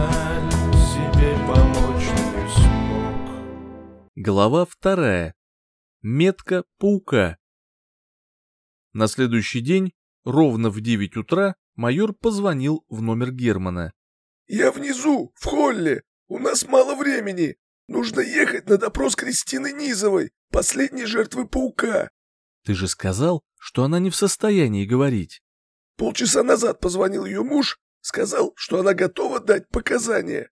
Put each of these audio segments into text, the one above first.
жаль, себе помочь не смог. Глава вторая. Метка паука. На следующий день, ровно в 9 утра, майор позвонил в номер Германа. «Я внизу, в холле. У нас мало времени. Нужно ехать на допрос Кристины Низовой, последней жертвы паука». «Ты же сказал, что она не в состоянии говорить». Полчаса назад позвонил ее муж, сказал, что она готова дать показания.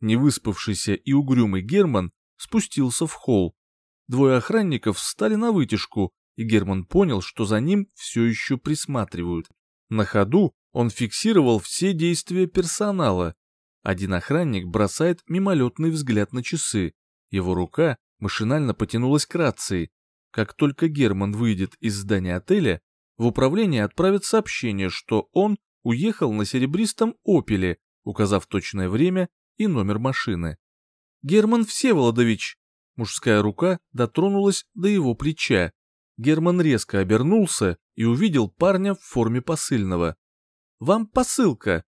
Невыспавшийся и угрюмый Герман спустился в холл. Двое охранников встали на вытяжку, и Герман понял, что за ним все еще присматривают. На ходу он фиксировал все действия персонала. Один охранник бросает мимолетный взгляд на часы. Его рука машинально потянулась к рации. Как только Герман выйдет из здания отеля, в управление отправят сообщение, что он уехал на серебристом «Опеле», указав точное время и номер машины. «Герман Всеволодович!» Мужская рука дотронулась до его плеча. Герман резко обернулся и увидел парня в форме посыльного. «Вам посылка!»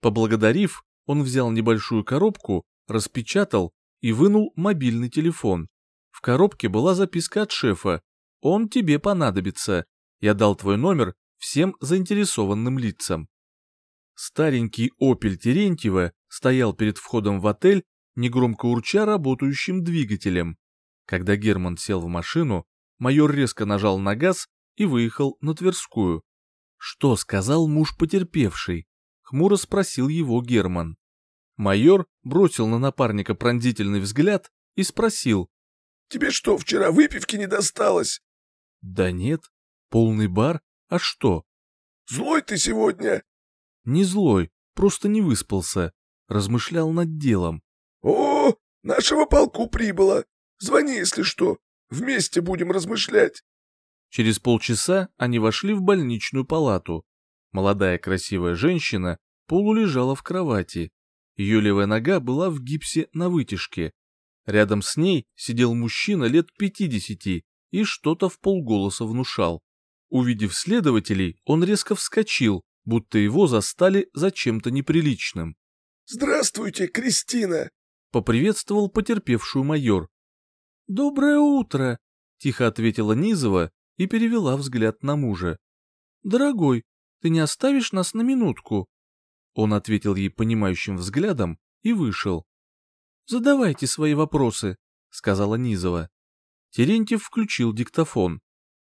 Поблагодарив, он взял небольшую коробку, распечатал и вынул мобильный телефон. В коробке была записка от шефа. «Он тебе понадобится. Я дал твой номер всем заинтересованным лицам». Старенький «Опель» Терентьева стоял перед входом в отель, негромко урча работающим двигателем. Когда Герман сел в машину, майор резко нажал на газ и выехал на Тверскую. «Что сказал муж потерпевший?» — хмуро спросил его Герман. Майор бросил на напарника пронзительный взгляд и спросил. «Тебе что, вчера выпивки не досталось?» «Да нет, полный бар, а что?» «Злой ты сегодня?» «Не злой, просто не выспался, размышлял над делом». «О, нашего полку прибыло. Звони, если что, вместе будем размышлять». Через полчаса они вошли в больничную палату. Молодая красивая женщина полулежала в кровати. Ее левая нога была в гипсе на вытяжке. Рядом с ней сидел мужчина лет пятидесяти и что-то в полголоса внушал. Увидев следователей, он резко вскочил, будто его застали за чем-то неприличным. «Здравствуйте, Кристина!» — поприветствовал потерпевшую майор. «Доброе утро!» — тихо ответила Низова и перевела взгляд на мужа. «Дорогой, ты не оставишь нас на минутку?» Он ответил ей понимающим взглядом и вышел. «Задавайте свои вопросы», — сказала Низова. Терентьев включил диктофон.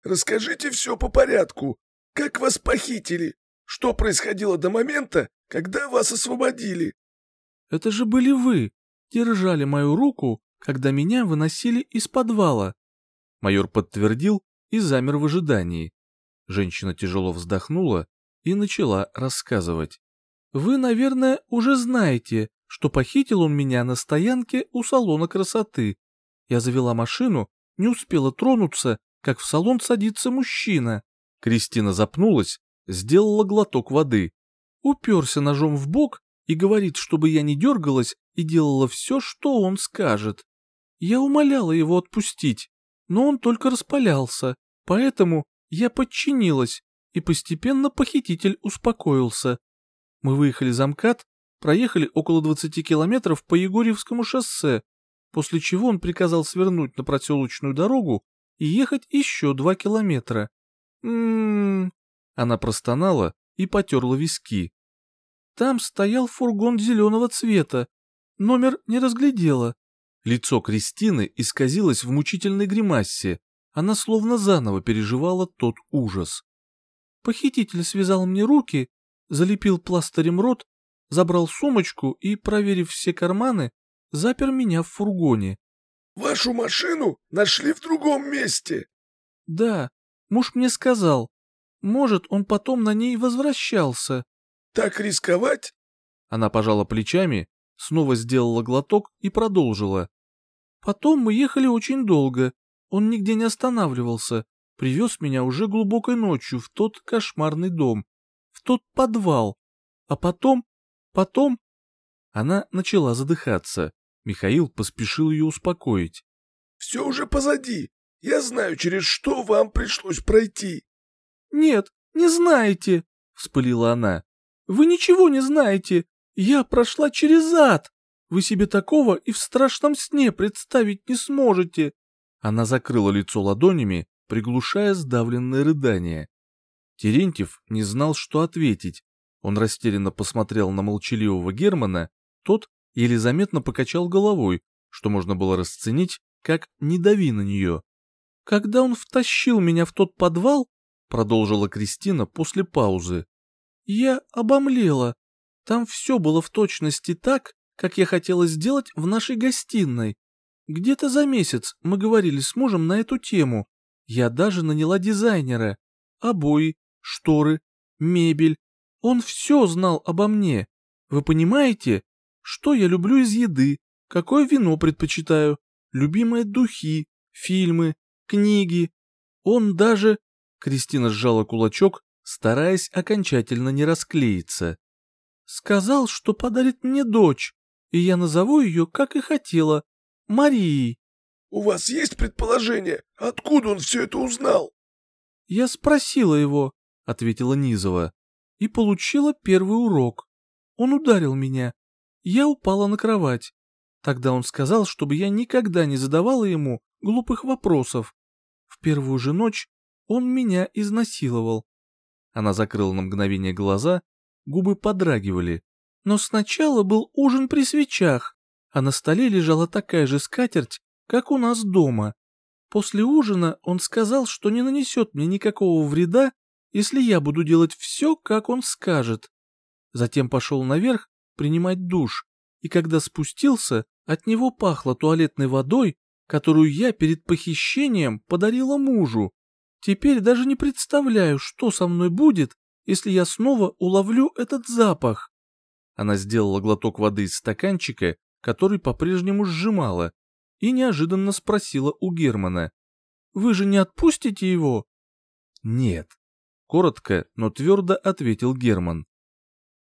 «Расскажите все по порядку. Как вас похитили? Что происходило до момента, когда вас освободили?» «Это же были вы. Держали мою руку, когда меня выносили из подвала». Майор подтвердил и замер в ожидании. Женщина тяжело вздохнула и начала рассказывать. «Вы, наверное, уже знаете, что похитил он меня на стоянке у салона красоты. Я завела машину, не успела тронуться, как в салон садится мужчина. Кристина запнулась, сделала глоток воды, уперся ножом в бок и говорит, чтобы я не дергалась и делала все, что он скажет. Я умоляла его отпустить, но он только распалялся, поэтому я подчинилась, и постепенно похититель успокоился. Мы выехали за МКАД, проехали около 20 километров по Егорьевскому шоссе, после чего он приказал свернуть на проселочную дорогу и ехать еще два километра. М-м-м. Она простонала и потерла виски. Там стоял фургон зеленого цвета. Номер не разглядела. Лицо Кристины исказилось в мучительной гримасе. Она словно заново переживала тот ужас. Похититель связал мне руки, залепил пластырем рот, забрал сумочку и, проверив все карманы, запер меня в фургоне. «Вашу машину нашли в другом месте?» «Да, муж мне сказал. Может, он потом на ней возвращался». «Так рисковать?» Она пожала плечами, снова сделала глоток и продолжила. «Потом мы ехали очень долго. Он нигде не останавливался. Привез меня уже глубокой ночью в тот кошмарный дом, в тот подвал. А потом, потом...» Она начала задыхаться. Михаил поспешил ее успокоить. «Все уже позади. Я знаю, через что вам пришлось пройти». «Нет, не знаете», — вспылила она. «Вы ничего не знаете. Я прошла через ад! Вы себе такого и в страшном сне представить не сможете!» Она закрыла лицо ладонями, приглушая сдавленные рыдания. Терентьев не знал, что ответить. Он растерянно посмотрел на молчаливого Германа, тот еле заметно покачал головой, что можно было расценить как «не дави на нее». «Когда он втащил меня в тот подвал», — продолжила Кристина после паузы, — «я обомлела. Там все было в точности так, как я хотела сделать в нашей гостиной. Где-то за месяц мы говорили с мужем на эту тему. Я даже наняла дизайнера. Обои, шторы, мебель. Он все знал обо мне. Вы понимаете, что я люблю из еды, какое вино предпочитаю, любимые духи, фильмы, книги. Он даже... Кристина сжала кулачок, стараясь окончательно не расклеиться. Сказал, что подарит мне дочь, и я назову ее, как и хотела, Марией. У вас есть предположение, откуда он все это узнал? Я спросила его, ответила Низова, и получила первый урок. Он ударил меня. Я упала на кровать. Тогда он сказал, чтобы я никогда не задавала ему глупых вопросов. В первую же ночь он меня изнасиловал. Она закрыла на мгновение глаза, губы подрагивали. Но сначала был ужин при свечах, а на столе лежала такая же скатерть, как у нас дома. После ужина он сказал, что не нанесет мне никакого вреда, если я буду делать все, как он скажет. Затем пошел наверх принимать душ, и когда спустился, от него пахло туалетной водой, которую я перед похищением подарила мужу. Теперь даже не представляю, что со мной будет, если я снова уловлю этот запах. Она сделала глоток воды из стаканчика, который по-прежнему сжимала, и неожиданно спросила у Германа. «Вы же не отпустите его?» «Нет», — коротко, но твердо ответил Герман.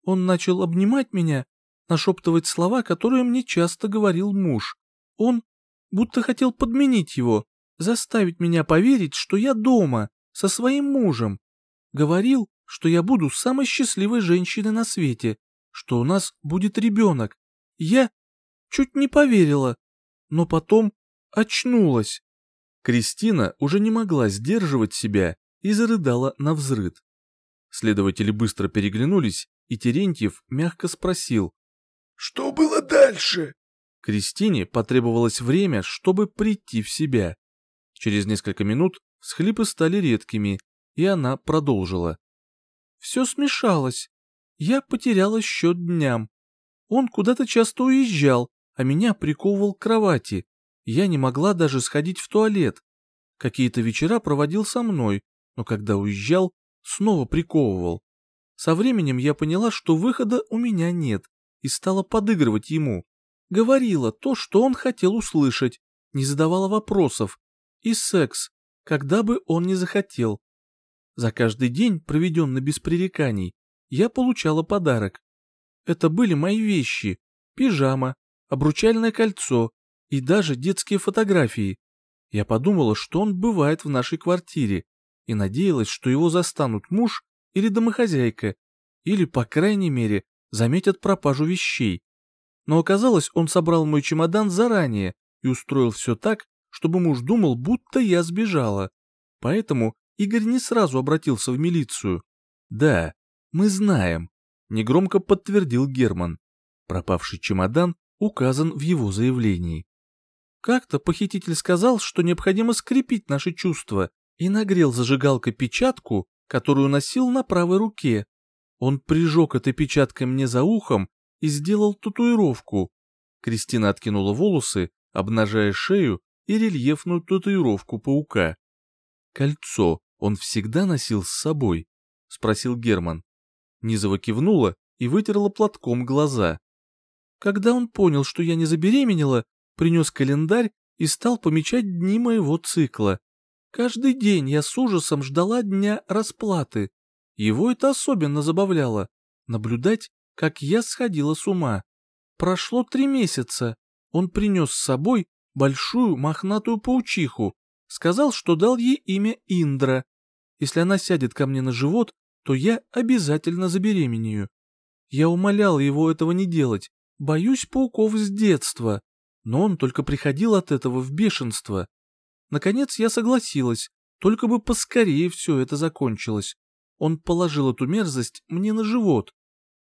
Он начал обнимать меня, нашептывать слова, которые мне часто говорил муж. Он будто хотел подменить его, заставить меня поверить, что я дома, со своим мужем. Говорил, что я буду самой счастливой женщиной на свете, что у нас будет ребенок. Я чуть не поверила, но потом очнулась. Кристина уже не могла сдерживать себя и зарыдала на взрыд. Следователи быстро переглянулись, и Терентьев мягко спросил. «Что было дальше?» Кристине потребовалось время, чтобы прийти в себя. Через несколько минут схлипы стали редкими, и она продолжила. «Все смешалось. Я потеряла счет дням. Он куда-то часто уезжал, а меня приковывал к кровати. Я не могла даже сходить в туалет. Какие-то вечера проводил со мной, но когда уезжал, снова приковывал. Со временем я поняла, что выхода у меня нет, и стала подыгрывать ему. Говорила то, что он хотел услышать, не задавала вопросов. И секс, когда бы он не захотел. За каждый день, проведенный без пререканий, я получала подарок. Это были мои вещи, пижама, обручальное кольцо и даже детские фотографии. Я подумала, что он бывает в нашей квартире, и надеялась, что его застанут муж или домохозяйка, или, по крайней мере, заметят пропажу вещей. Но оказалось, он собрал мой чемодан заранее и устроил все так, чтобы муж думал, будто я сбежала. Поэтому Игорь не сразу обратился в милицию. Да, мы знаем, негромко подтвердил Герман. Пропавший чемодан указан в его заявлении. Как-то похититель сказал, что необходимо скрепить наши чувства, и нагрел зажигалкой печатку, которую носил на правой руке. Он прижег этой печаткой мне за ухом и сделал татуировку. Кристина откинула волосы, обнажая шею и рельефную татуировку паука. «Кольцо он всегда носил с собой?» — спросил Герман. Низова кивнула и вытерла платком глаза. Когда он понял, что я не забеременела, принес календарь и стал помечать дни моего цикла. Каждый день я с ужасом ждала дня расплаты. Его это особенно забавляло — наблюдать, как я сходила с ума. Прошло три месяца. Он принес с собой большую мохнатую паучиху, сказал, что дал ей имя Индра. Если она сядет ко мне на живот, то я обязательно забеременею. Я умолял его этого не делать, боюсь пауков с детства, но он только приходил от этого в бешенство. Наконец я согласилась, только бы поскорее все это закончилось. Он положил эту мерзость мне на живот.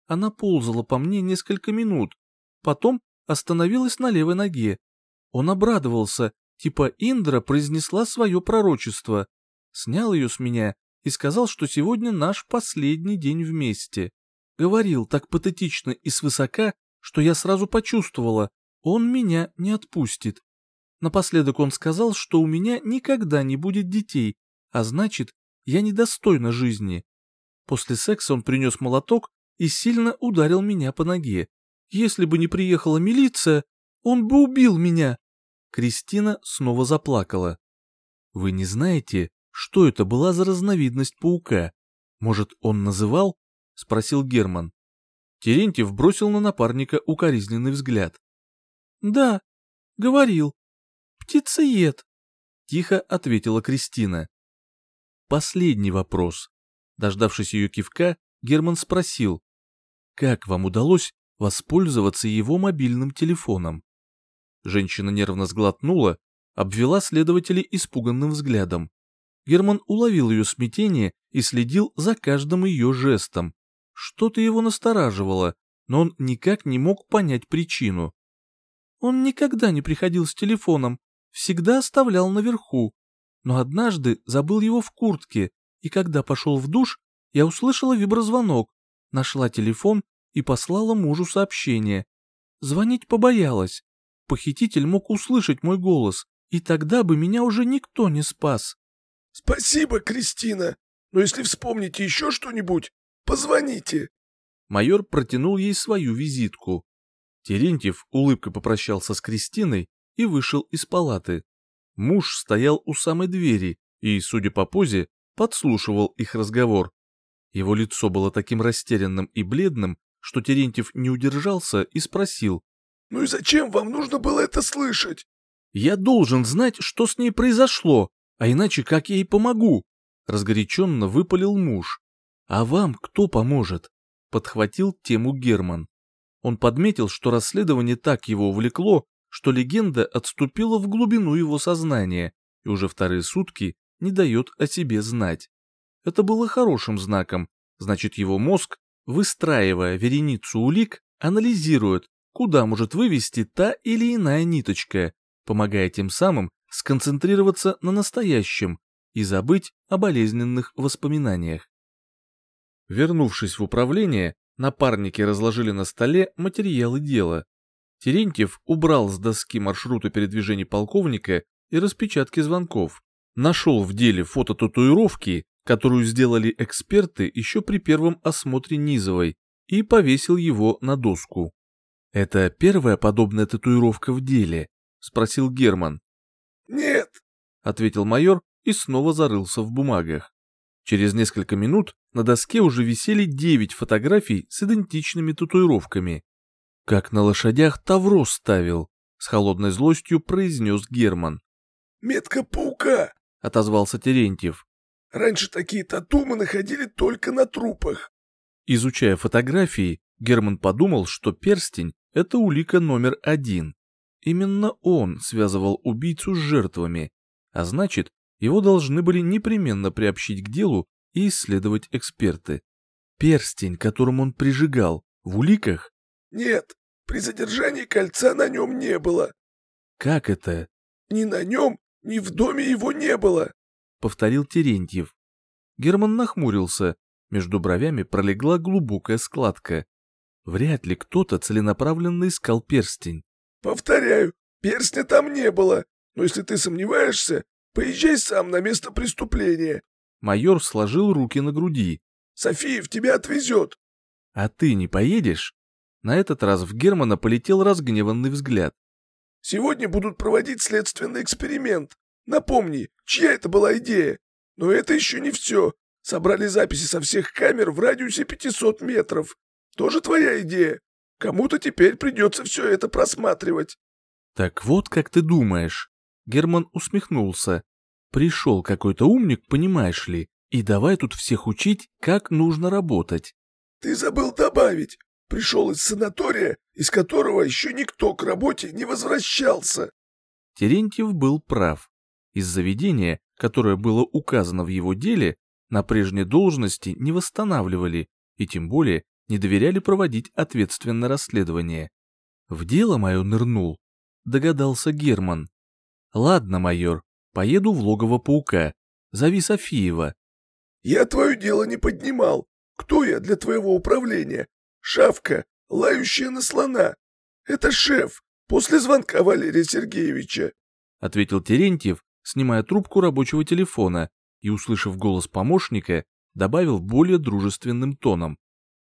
Она ползала по мне несколько минут, потом остановилась на левой ноге. Он обрадовался, типа Индра произнесла свое пророчество, снял ее с меня и сказал, что сегодня наш последний день вместе. Говорил так патетично и свысока, что я сразу почувствовала, он меня не отпустит. Напоследок он сказал, что у меня никогда не будет детей, а значит, я недостойна жизни. После секса он принес молоток и сильно ударил меня по ноге. Если бы не приехала милиция, он бы убил меня. Кристина снова заплакала. Вы не знаете, что это была за разновидность паука? Может, он называл? Спросил Герман. Терентьев бросил на напарника укоризненный взгляд. Да, говорил. Птицеед. Тихо ответила Кристина. Последний вопрос. Дождавшись ее кивка, Герман спросил. Как вам удалось воспользоваться его мобильным телефоном. Женщина нервно сглотнула, обвела следователей испуганным взглядом. Герман уловил ее смятение и следил за каждым ее жестом. Что-то его настораживало, но он никак не мог понять причину. Он никогда не приходил с телефоном, всегда оставлял наверху. Но однажды забыл его в куртке, и когда пошел в душ, я услышала виброзвонок, нашла телефон и послала мужу сообщение. Звонить побоялась. Похититель мог услышать мой голос, и тогда бы меня уже никто не спас. «Спасибо, Кристина, но если вспомните еще что-нибудь, позвоните». Майор протянул ей свою визитку. Терентьев улыбкой попрощался с Кристиной и вышел из палаты. Муж стоял у самой двери и, судя по позе, подслушивал их разговор. Его лицо было таким растерянным и бледным, что Терентьев не удержался и спросил. «Ну и зачем вам нужно было это слышать?» «Я должен знать, что с ней произошло, а иначе как я ей помогу?» Разгоряченно выпалил муж. «А вам кто поможет?» Подхватил тему Герман. Он подметил, что расследование так его увлекло, что легенда отступила в глубину его сознания и уже вторые сутки не дает о себе знать. Это было хорошим знаком, значит его мозг, выстраивая вереницу улик, анализирует, куда может вывести та или иная ниточка, помогая тем самым сконцентрироваться на настоящем и забыть о болезненных воспоминаниях. Вернувшись в управление, напарники разложили на столе материалы дела. Терентьев убрал с доски маршруты передвижений полковника и распечатки звонков. Нашел в деле фото татуировки которую сделали эксперты еще при первом осмотре Низовой, и повесил его на доску. «Это первая подобная татуировка в деле?» — спросил Герман. «Нет», — ответил майор и снова зарылся в бумагах. Через несколько минут на доске уже висели девять фотографий с идентичными татуировками. «Как на лошадях Тавро ставил», — с холодной злостью произнес Герман. «Метка паука», — отозвался Терентьев. Раньше такие тату мы находили только на трупах. Изучая фотографии, Герман подумал, что перстень — это улика номер один. Именно он связывал убийцу с жертвами, а значит, его должны были непременно приобщить к делу и исследовать эксперты. Перстень, которым он прижигал, в уликах? Нет, при задержании кольца на нем не было. Как это? Ни на нем, ни в доме его не было повторил Терентьев. Герман нахмурился, между бровями пролегла глубокая складка. Вряд ли кто-то целенаправленно искал перстень. «Повторяю, перстня там не было, но если ты сомневаешься, поезжай сам на место преступления». Майор сложил руки на груди. «Софиев тебя отвезет». «А ты не поедешь?» На этот раз в Германа полетел разгневанный взгляд. «Сегодня будут проводить следственный эксперимент. Напомни, чья это была идея? Но это еще не все. Собрали записи со всех камер в радиусе 500 метров. Тоже твоя идея? Кому-то теперь придется все это просматривать. Так вот как ты думаешь. Герман усмехнулся. Пришел какой-то умник, понимаешь ли, и давай тут всех учить, как нужно работать. Ты забыл добавить. пришел из санатория, из которого еще никто к работе не возвращался. Терентьев был прав. Из заведения, которое было указано в его деле, на прежней должности не восстанавливали и тем более не доверяли проводить ответственное расследование. В дело мое нырнул, догадался Герман. Ладно, майор, поеду в логово паука. Зови Софиева. Я твое дело не поднимал. Кто я для твоего управления? Шавка, лающая на слона. Это шеф, после звонка Валерия Сергеевича. Ответил Терентьев, снимая трубку рабочего телефона и, услышав голос помощника, добавил более дружественным тоном.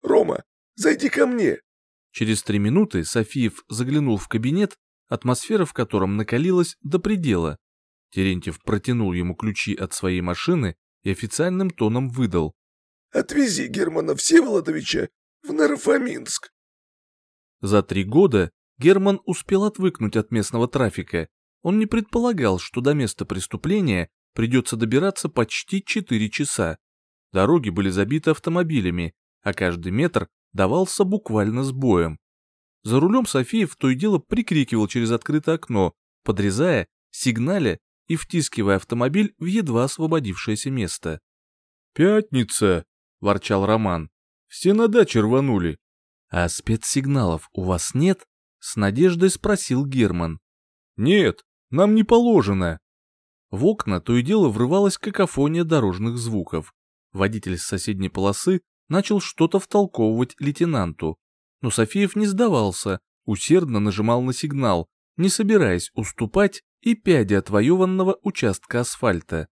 «Рома, зайди ко мне!» Через три минуты Софиев заглянул в кабинет, атмосфера в котором накалилась до предела. Терентьев протянул ему ключи от своей машины и официальным тоном выдал. «Отвези Германа Всеволодовича в Нарафаминск». За три года Герман успел отвыкнуть от местного трафика. Он не предполагал, что до места преступления придется добираться почти четыре часа. Дороги были забиты автомобилями, а каждый метр давался буквально с боем. За рулем Софиев то и дело прикрикивал через открытое окно, подрезая, сигналя и втискивая автомобиль в едва освободившееся место. «Пятница!» — ворчал Роман. «Все на даче рванули». «А спецсигналов у вас нет?» — с надеждой спросил Герман. «Нет, нам не положено». В окна то и дело врывалась какофония дорожных звуков. Водитель с соседней полосы начал что-то втолковывать лейтенанту. Но Софиев не сдавался, усердно нажимал на сигнал, не собираясь уступать и пяди отвоеванного участка асфальта.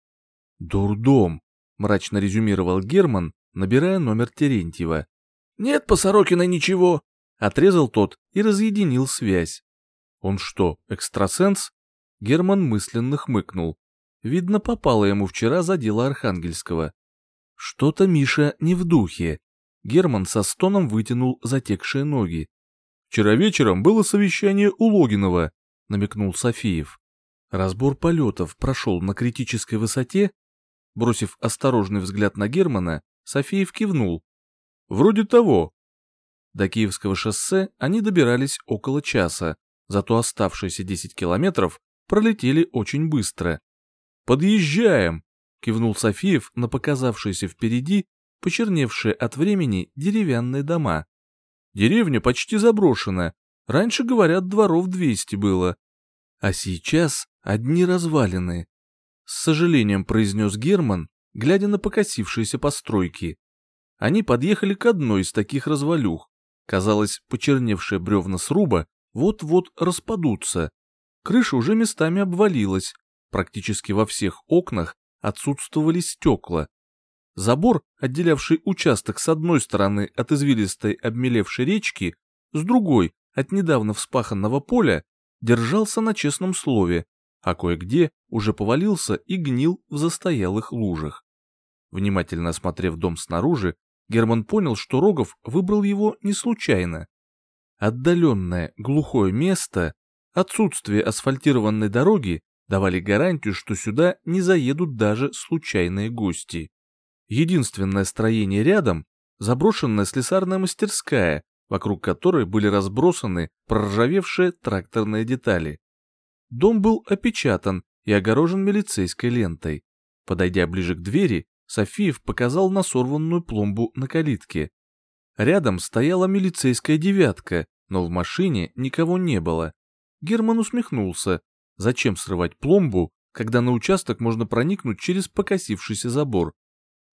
«Дурдом», — мрачно резюмировал Герман, набирая номер Терентьева. «Нет по Сорокиной ничего», — отрезал тот и разъединил связь. «Он что, экстрасенс?» Герман мысленно хмыкнул. Видно, попало ему вчера за дело Архангельского. Что-то Миша не в духе. Герман со стоном вытянул затекшие ноги. «Вчера вечером было совещание у Логинова», — намекнул Софиев. Разбор полетов прошел на критической высоте. Бросив осторожный взгляд на Германа, Софиев кивнул. «Вроде того». До Киевского шоссе они добирались около часа, зато оставшиеся 10 километров пролетели очень быстро. «Подъезжаем!» — кивнул Софиев на показавшиеся впереди почерневшие от времени деревянные дома. Деревня почти заброшена, раньше, говорят, дворов 200 было. А сейчас одни развалины. С сожалением произнес Герман, глядя на покосившиеся постройки. Они подъехали к одной из таких развалюх. Казалось, почерневшие бревна сруба вот-вот распадутся. Крыша уже местами обвалилась. Практически во всех окнах отсутствовали стекла. Забор, отделявший участок с одной стороны от извилистой обмелевшей речки, с другой — от недавно вспаханного поля, держался на честном слове, а кое-где уже повалился и гнил в застоялых лужах. Внимательно осмотрев дом снаружи, Герман понял, что Рогов выбрал его не случайно. Отдаленное, глухое место, отсутствие асфальтированной дороги давали гарантию, что сюда не заедут даже случайные гости. Единственное строение рядом — заброшенная слесарная мастерская, вокруг которой были разбросаны проржавевшие тракторные детали. Дом был опечатан и огорожен милицейской лентой. Подойдя ближе к двери, Софиев показал на сорванную пломбу на калитке. Рядом стояла милицейская девятка, но в машине никого не было. Герман усмехнулся. Зачем срывать пломбу, когда на участок можно проникнуть через покосившийся забор?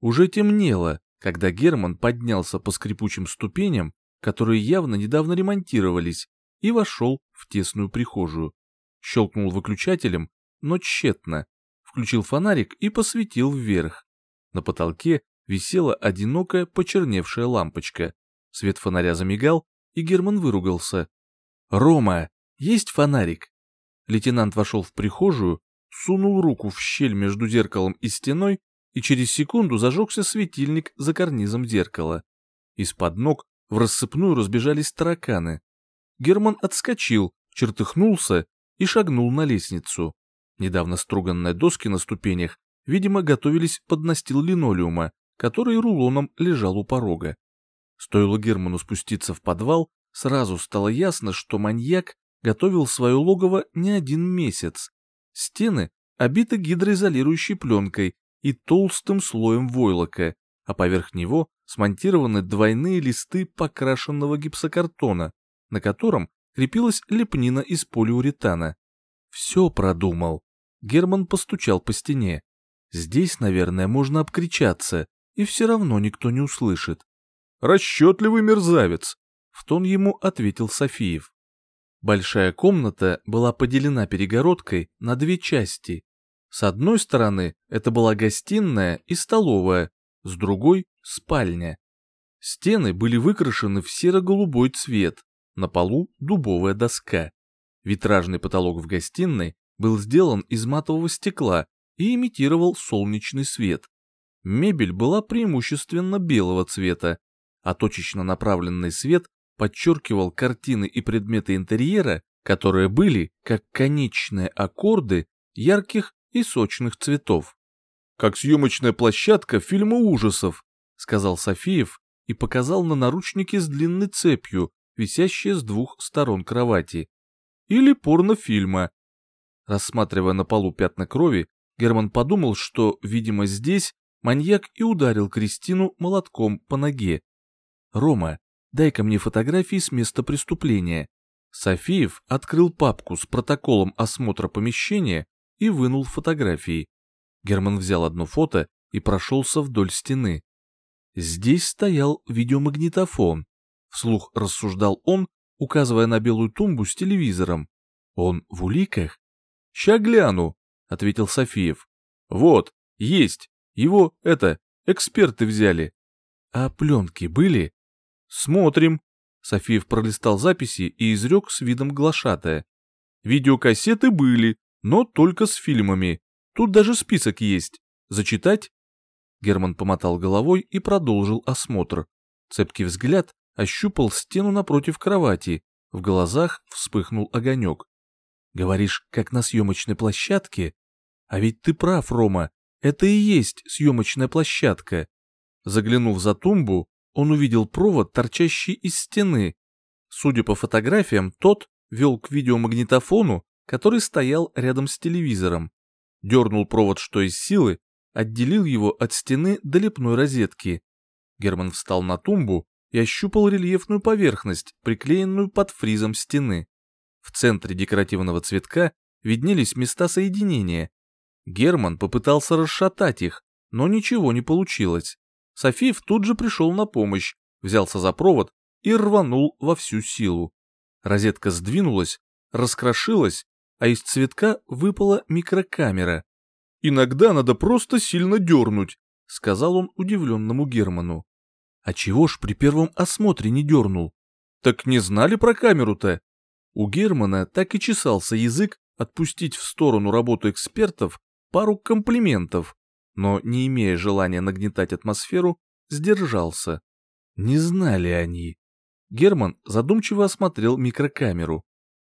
Уже темнело, когда Герман поднялся по скрипучим ступеням, которые явно недавно ремонтировались, и вошел в тесную прихожую. Щелкнул выключателем, но тщетно. Включил фонарик и посветил вверх. На потолке висела одинокая почерневшая лампочка. Свет фонаря замигал, и Герман выругался. «Рома, есть фонарик?» Лейтенант вошел в прихожую, сунул руку в щель между зеркалом и стеной и через секунду зажегся светильник за карнизом зеркала. Из-под ног в рассыпную разбежались тараканы. Герман отскочил, чертыхнулся и шагнул на лестницу. Недавно струганные доски на ступенях, видимо, готовились под настил линолеума, который рулоном лежал у порога. Стоило Герману спуститься в подвал, сразу стало ясно, что маньяк готовил свое логово не один месяц. Стены обиты гидроизолирующей пленкой и толстым слоем войлока, а поверх него смонтированы двойные листы покрашенного гипсокартона, на котором крепилась лепнина из полиуретана. Все продумал. Герман постучал по стене. Здесь, наверное, можно обкричаться, и все равно никто не услышит. «Расчетливый мерзавец!» — в тон ему ответил Софиев. Большая комната была поделена перегородкой на две части. С одной стороны это была гостиная и столовая, с другой — спальня. Стены были выкрашены в серо-голубой цвет, на полу дубовая доска. Витражный потолок в гостиной был сделан из матового стекла и имитировал солнечный свет. Мебель была преимущественно белого цвета, а точечно направленный свет подчеркивал картины и предметы интерьера, которые были как конечные аккорды ярких и сочных цветов. «Как съемочная площадка фильма ужасов», — сказал Софиев и показал на наручники с длинной цепью, висящие с двух сторон кровати. Или порнофильма. Рассматривая на полу пятна крови, Герман подумал, что, видимо, здесь маньяк и ударил Кристину молотком по ноге. «Рома, дай-ка мне фотографии с места преступления». Софиев открыл папку с протоколом осмотра помещения и вынул фотографии. Герман взял одно фото и прошелся вдоль стены. Здесь стоял видеомагнитофон. Вслух рассуждал он, указывая на белую тумбу с телевизором. Он в уликах? «Ща гляну», — ответил Софиев. «Вот, есть. Его, это, эксперты взяли». «А пленки были?» «Смотрим». Софиев пролистал записи и изрек с видом глашатая. «Видеокассеты были, но только с фильмами. Тут даже список есть. Зачитать?» Герман помотал головой и продолжил осмотр. Цепкий взгляд ощупал стену напротив кровати. В глазах вспыхнул огонек. «Говоришь, как на съемочной площадке? А ведь ты прав, Рома, это и есть съемочная площадка». Заглянув за тумбу, он увидел провод, торчащий из стены. Судя по фотографиям, тот вел к видеомагнитофону, который стоял рядом с телевизором. Дернул провод что из силы, отделил его от стены до лепной розетки. Герман встал на тумбу и ощупал рельефную поверхность, приклеенную под фризом стены. В центре декоративного цветка виднелись места соединения. Герман попытался расшатать их, но ничего не получилось. Софиев тут же пришел на помощь, взялся за провод и рванул во всю силу. Розетка сдвинулась, раскрошилась, а из цветка выпала микрокамера. «Иногда надо просто сильно дернуть», — сказал он удивленному Герману. «А чего ж при первом осмотре не дернул?» «Так не знали про камеру-то?» У Германа так и чесался язык отпустить в сторону работу экспертов пару комплиментов, но, не имея желания нагнетать атмосферу, сдержался. Не знали они. Герман задумчиво осмотрел микрокамеру.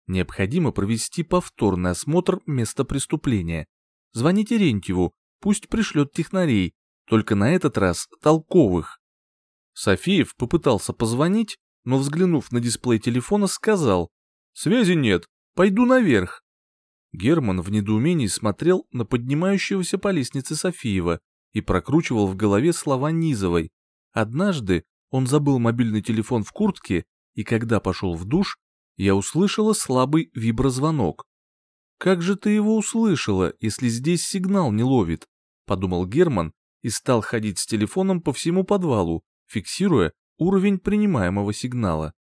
Необходимо провести повторный осмотр места преступления. Звони Терентьеву, пусть пришлет технарей, только на этот раз толковых. Софиев попытался позвонить, но, взглянув на дисплей телефона, сказал «Связи нет, пойду наверх». Герман в недоумении смотрел на поднимающегося по лестнице Софиева и прокручивал в голове слова Низовой. Однажды он забыл мобильный телефон в куртке, и когда пошел в душ, я услышала слабый виброзвонок. «Как же ты его услышала, если здесь сигнал не ловит?» — подумал Герман и стал ходить с телефоном по всему подвалу, фиксируя уровень принимаемого сигнала.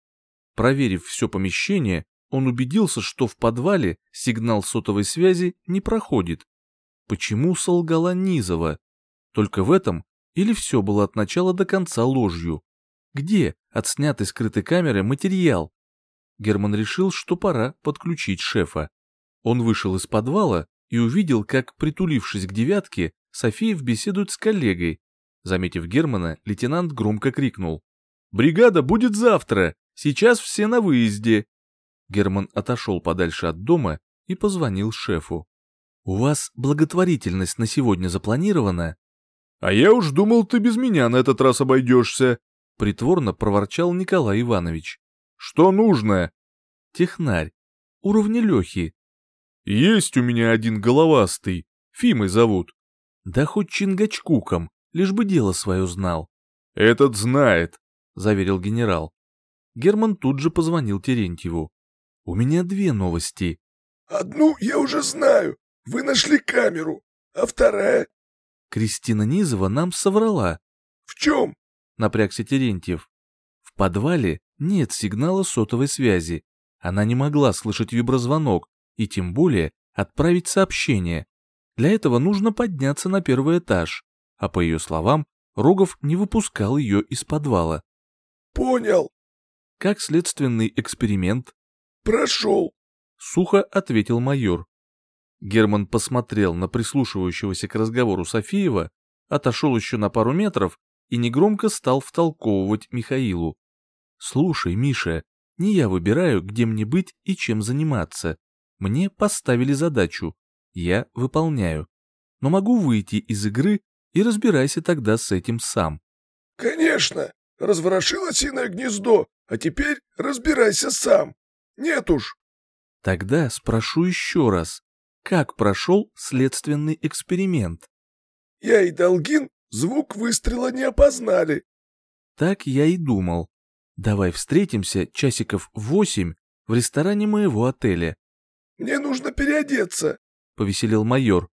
Проверив все помещение, он убедился, что в подвале сигнал сотовой связи не проходит. Почему солгала Низова? Только в этом или все было от начала до конца ложью? Где отснятый скрытой камеры материал? Герман решил, что пора подключить шефа. Он вышел из подвала и увидел, как, притулившись к девятке, Софиев беседует с коллегой. Заметив Германа, лейтенант громко крикнул. «Бригада будет завтра! Сейчас все на выезде!» Герман отошел подальше от дома и позвонил шефу. «У вас благотворительность на сегодня запланирована?» «А я уж думал, ты без меня на этот раз обойдешься», Притворно проворчал Николай Иванович. Что нужно? Технарь. Уровни Лехи. Есть у меня один головастый. Фимой зовут. Да хоть Чингачкуком, лишь бы дело свое знал. Этот знает, заверил генерал. Герман тут же позвонил Терентьеву. У меня две новости. Одну я уже знаю. Вы нашли камеру. А вторая? Кристина Низова нам соврала. В чем? Напрягся Терентьев. В подвале нет сигнала сотовой связи. Она не могла слышать виброзвонок и тем более отправить сообщение. Для этого нужно подняться на первый этаж, а по ее словам, Рогов не выпускал ее из подвала. «Понял». «Как следственный эксперимент?» «Прошел», — сухо ответил майор. Герман посмотрел на прислушивающегося к разговору Софиева, отошел еще на пару метров и негромко стал втолковывать Михаилу. «Слушай, Миша, не я выбираю, где мне быть и чем заниматься. Мне поставили задачу. Я выполняю. Но могу выйти из игры и разбирайся тогда с этим сам». «Конечно! Разворошил осиное гнездо, а теперь разбирайся сам. Нет уж». «Тогда спрошу еще раз как прошел следственный эксперимент. Я и Долгин звук выстрела не опознали. Так я и думал. Давай встретимся часиков в восемь в ресторане моего отеля. Мне нужно переодеться, повеселил майор.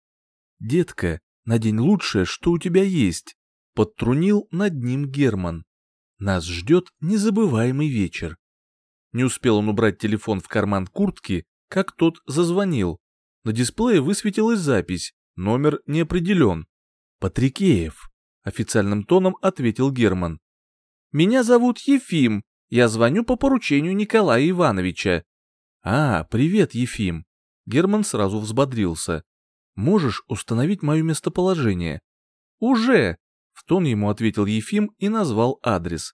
Детка, надень лучшее, что у тебя есть, подтрунил над ним Герман. Нас ждет незабываемый вечер. Не успел он убрать телефон в карман куртки, как тот зазвонил. На дисплее высветилась запись, номер не определен. «Патрикеев», — официальным тоном ответил Герман. «Меня зовут Ефим, я звоню по поручению Николая Ивановича». «А, привет, Ефим». Герман сразу взбодрился. «Можешь установить мое местоположение?» «Уже!» — в тон ему ответил Ефим и назвал адрес.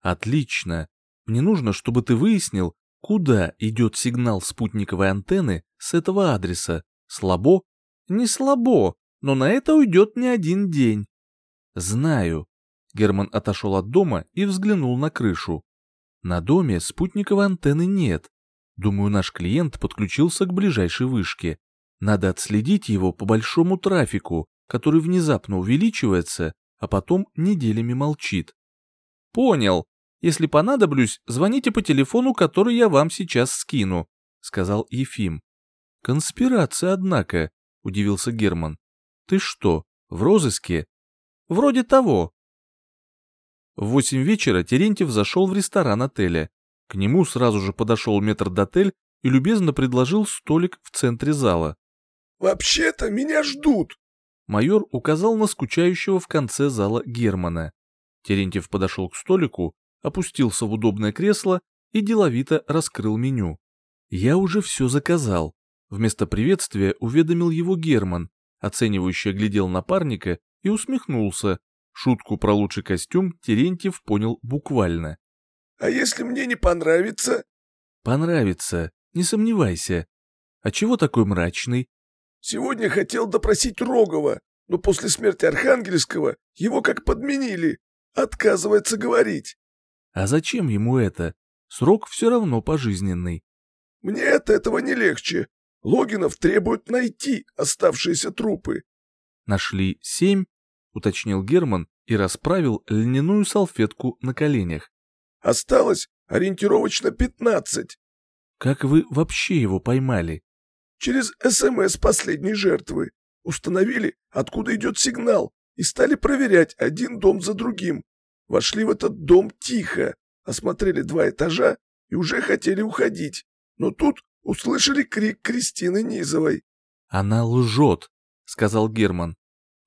«Отлично. Мне нужно, чтобы ты выяснил, Куда идет сигнал спутниковой антенны с этого адреса? Слабо? Не слабо, но на это уйдет не один день. Знаю. Герман отошел от дома и взглянул на крышу. На доме спутниковой антенны нет. Думаю, наш клиент подключился к ближайшей вышке. Надо отследить его по большому трафику, который внезапно увеличивается, а потом неделями молчит. Понял, если понадоблюсь, звоните по телефону, который я вам сейчас скину», — сказал Ефим. «Конспирация, однако», — удивился Герман. «Ты что, в розыске?» «Вроде того». В восемь вечера Терентьев зашел в ресторан отеля. К нему сразу же подошел метрдотель и любезно предложил столик в центре зала. «Вообще-то меня ждут!» Майор указал на скучающего в конце зала Германа. Терентьев подошел к столику опустился в удобное кресло и деловито раскрыл меню. «Я уже все заказал». Вместо приветствия уведомил его Герман, оценивающе глядел напарника и усмехнулся. Шутку про лучший костюм Терентьев понял буквально. «А если мне не понравится?» «Понравится, не сомневайся. А чего такой мрачный?» «Сегодня хотел допросить Рогова, но после смерти Архангельского его как подменили. Отказывается говорить». А зачем ему это? Срок все равно пожизненный. Мне от этого не легче. Логинов требует найти оставшиеся трупы. Нашли семь, уточнил Герман и расправил льняную салфетку на коленях. Осталось ориентировочно пятнадцать. Как вы вообще его поймали? Через СМС последней жертвы. Установили, откуда идет сигнал, и стали проверять один дом за другим. Вошли в этот дом тихо, осмотрели два этажа и уже хотели уходить. Но тут услышали крик Кристины Низовой. «Она лжет», — сказал Герман.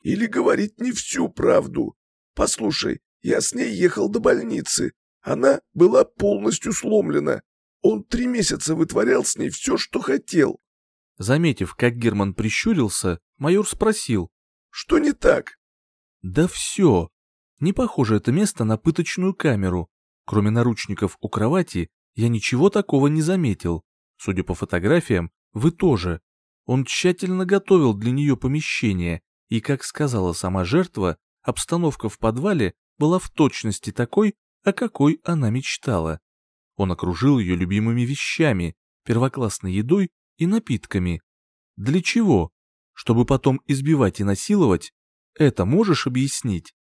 «Или говорит не всю правду. Послушай, я с ней ехал до больницы. Она была полностью сломлена. Он три месяца вытворял с ней все, что хотел». Заметив, как Герман прищурился, майор спросил. «Что не так?» «Да все. Не похоже это место на пыточную камеру. Кроме наручников у кровати, я ничего такого не заметил. Судя по фотографиям, вы тоже. Он тщательно готовил для нее помещение, и, как сказала сама жертва, обстановка в подвале была в точности такой, о какой она мечтала. Он окружил ее любимыми вещами, первоклассной едой и напитками. Для чего? Чтобы потом избивать и насиловать? Это можешь объяснить?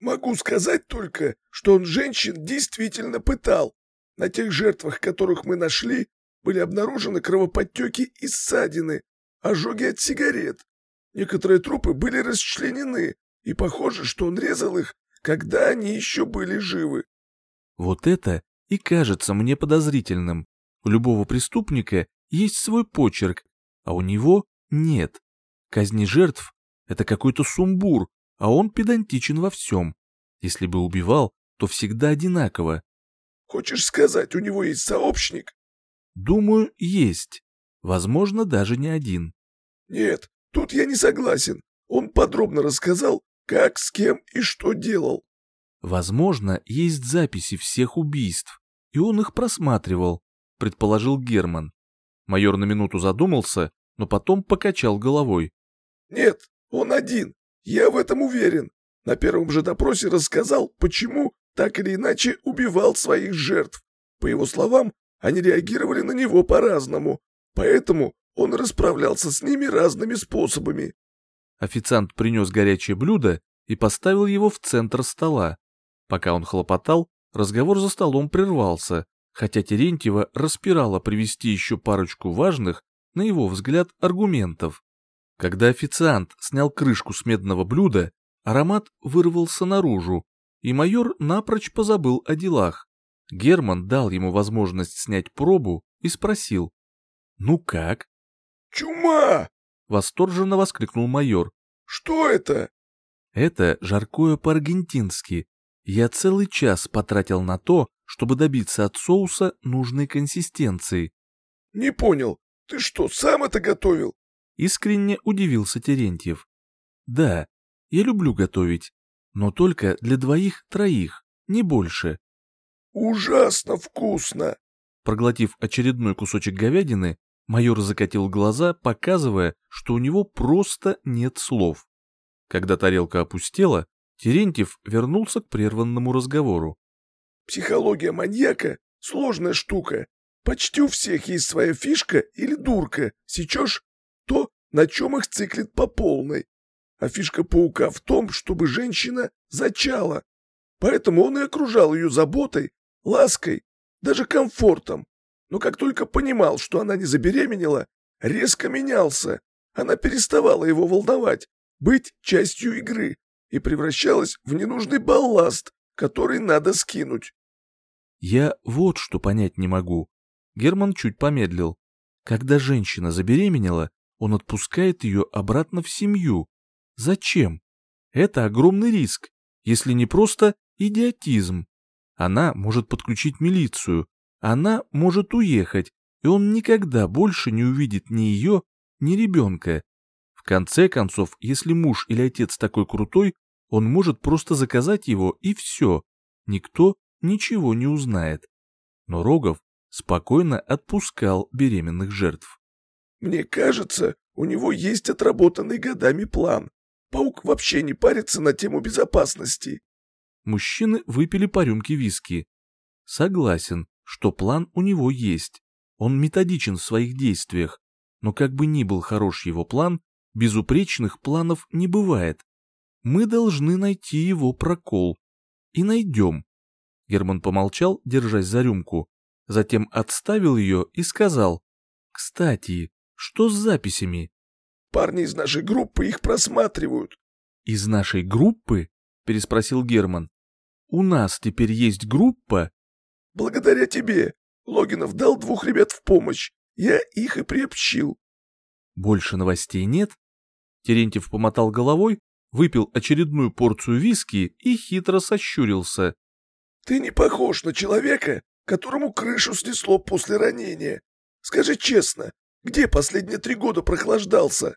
Могу сказать только, что он женщин действительно пытал. На тех жертвах, которых мы нашли, были обнаружены кровоподтеки и ссадины, ожоги от сигарет. Некоторые трупы были расчленены, и похоже, что он резал их, когда они еще были живы. Вот это и кажется мне подозрительным. У любого преступника есть свой почерк, а у него нет. Казни жертв — это какой-то сумбур, а он педантичен во всем. Если бы убивал, то всегда одинаково. Хочешь сказать, у него есть сообщник? Думаю, есть. Возможно, даже не один. Нет, тут я не согласен. Он подробно рассказал, как, с кем и что делал. Возможно, есть записи всех убийств, и он их просматривал, предположил Герман. Майор на минуту задумался, но потом покачал головой. Нет, он один. Я в этом уверен. На первом же допросе рассказал, почему так или иначе убивал своих жертв. По его словам, они реагировали на него по-разному, поэтому он расправлялся с ними разными способами. Официант принес горячее блюдо и поставил его в центр стола. Пока он хлопотал, разговор за столом прервался, хотя Терентьева распирала привести еще парочку важных, на его взгляд, аргументов. Когда официант снял крышку с медного блюда, аромат вырвался наружу, и майор напрочь позабыл о делах. Герман дал ему возможность снять пробу и спросил. «Ну как?» «Чума!» — восторженно воскликнул майор. «Что это?» «Это жаркое по-аргентински. Я целый час потратил на то, чтобы добиться от соуса нужной консистенции». «Не понял. Ты что, сам это готовил?» Искренне удивился Терентьев. «Да, я люблю готовить, но только для двоих-троих, не больше. «Ужасно вкусно!» Проглотив очередной кусочек говядины, майор закатил глаза, показывая, что у него просто нет слов. Когда тарелка опустела, Терентьев вернулся к прерванному разговору. «Психология маньяка — сложная штука. Почти у всех есть своя фишка или дурка, сечешь? На чем их циклит по полной. А фишка паука в том, чтобы женщина зачала. Поэтому он и окружал ее заботой, лаской, даже комфортом. Но как только понимал, что она не забеременела, резко менялся. Она переставала его волновать, быть частью игры и превращалась в ненужный балласт, который надо скинуть. Я вот что понять не могу. Герман чуть помедлил. Когда женщина забеременела, он отпускает ее обратно в семью. Зачем? Это огромный риск, если не просто идиотизм. Она может подключить милицию, она может уехать, и он никогда больше не увидит ни ее, ни ребенка. В конце концов, если муж или отец такой крутой, он может просто заказать его и все. Никто ничего не узнает. Но Рогов спокойно отпускал беременных жертв. «Мне кажется, у него есть отработанный годами план. Паук вообще не парится на тему безопасности мужчины выпили по рюмке виски. Согласен, что план у него есть. Он методичен в своих действиях, но как бы ни был хорош его план, безупречных планов не бывает. Мы должны найти его прокол. И найдем. Герман помолчал, держась за рюмку. Затем отставил ее и сказал. «Кстати, что с записями?» «Парни из нашей группы их просматривают». «Из нашей группы?» — переспросил Герман. «У нас теперь есть группа?» «Благодаря тебе. Логинов дал двух ребят в помощь. Я их и приобщил». «Больше новостей нет?» Терентьев помотал головой, выпил очередную порцию виски и хитро сощурился. «Ты не похож на человека, которому крышу снесло после ранения. Скажи честно, где последние три года прохлаждался?»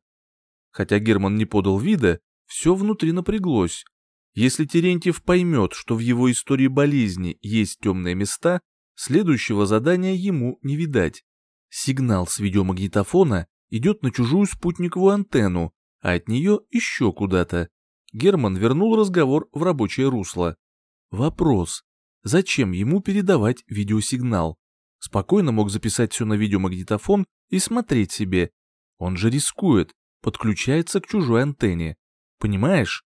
Хотя Герман не подал вида, все внутри напряглось. Если Терентьев поймет, что в его истории болезни есть темные места, следующего задания ему не видать. Сигнал с видеомагнитофона идет на чужую спутниковую антенну, а от нее еще куда-то. Герман вернул разговор в рабочее русло. Вопрос. Зачем ему передавать видеосигнал? Спокойно мог записать все на видеомагнитофон и смотреть себе. Он же рискует, подключается к чужой антенне. Понимаешь?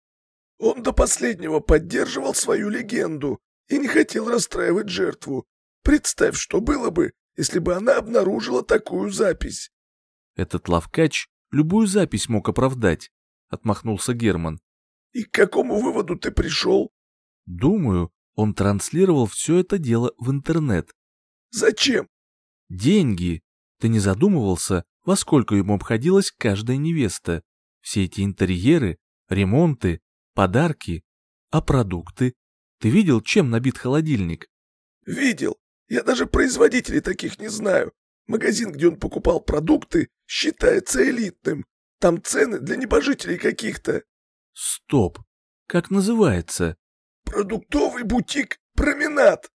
Он до последнего поддерживал свою легенду и не хотел расстраивать жертву. Представь, что было бы, если бы она обнаружила такую запись. Этот лавкач любую запись мог оправдать, отмахнулся Герман. И к какому выводу ты пришел? Думаю, он транслировал все это дело в интернет. Зачем? Деньги. Ты не задумывался, во сколько ему обходилась каждая невеста? Все эти интерьеры, ремонты, подарки. А продукты? Ты видел, чем набит холодильник? Видел. Я даже производителей таких не знаю. Магазин, где он покупал продукты, считается элитным. Там цены для небожителей каких-то. Стоп. Как называется? Продуктовый бутик «Променад».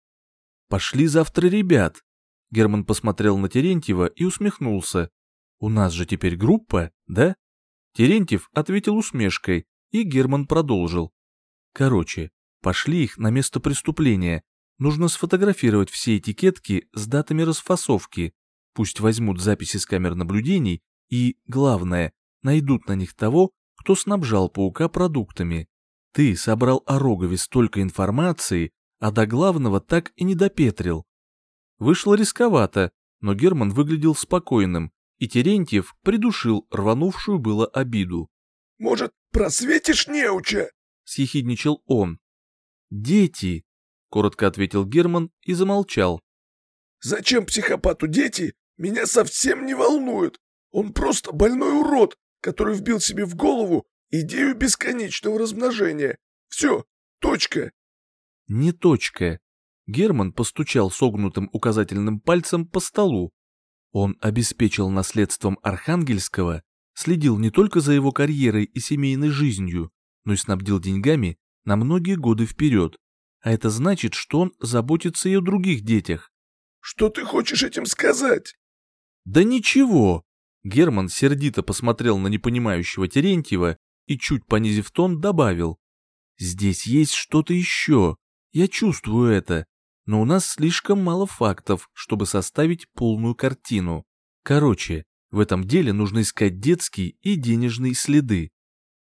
Пошли завтра ребят. Герман посмотрел на Терентьева и усмехнулся. У нас же теперь группа, да? Терентьев ответил усмешкой, и Герман продолжил. Короче, пошли их на место преступления. Нужно сфотографировать все этикетки с датами расфасовки. Пусть возьмут записи с камер наблюдений и, главное, найдут на них того, кто снабжал паука продуктами. Ты собрал о Рогове столько информации, а до главного так и не допетрил. Вышло рисковато, но Герман выглядел спокойным, и Терентьев придушил рванувшую было обиду. «Может, просветишь неуча?» — съехидничал он. «Дети!» — коротко ответил Герман и замолчал. «Зачем психопату дети? Меня совсем не волнует. Он просто больной урод, который вбил себе в голову идею бесконечного размножения. Все, точка. Не точка. Герман постучал согнутым указательным пальцем по столу. Он обеспечил наследством Архангельского, следил не только за его карьерой и семейной жизнью, но и снабдил деньгами на многие годы вперед. А это значит, что он заботится и о других детях. Что ты хочешь этим сказать? Да ничего. Герман сердито посмотрел на непонимающего Терентьева и, чуть понизив тон, добавил. «Здесь есть что-то еще. Я чувствую это. Но у нас слишком мало фактов, чтобы составить полную картину. Короче, в этом деле нужно искать детские и денежные следы».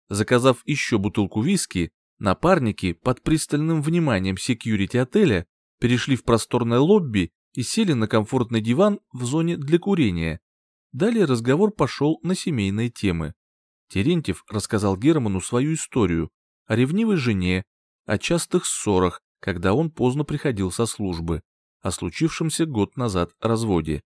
Заказав еще бутылку виски, напарники под пристальным вниманием секьюрити отеля перешли в просторное лобби и сели на комфортный диван в зоне для курения. Далее разговор пошел на семейные темы. Терентьев рассказал Герману свою историю о ревнивой жене, о частых ссорах, когда он поздно приходил со службы, о случившемся год назад разводе.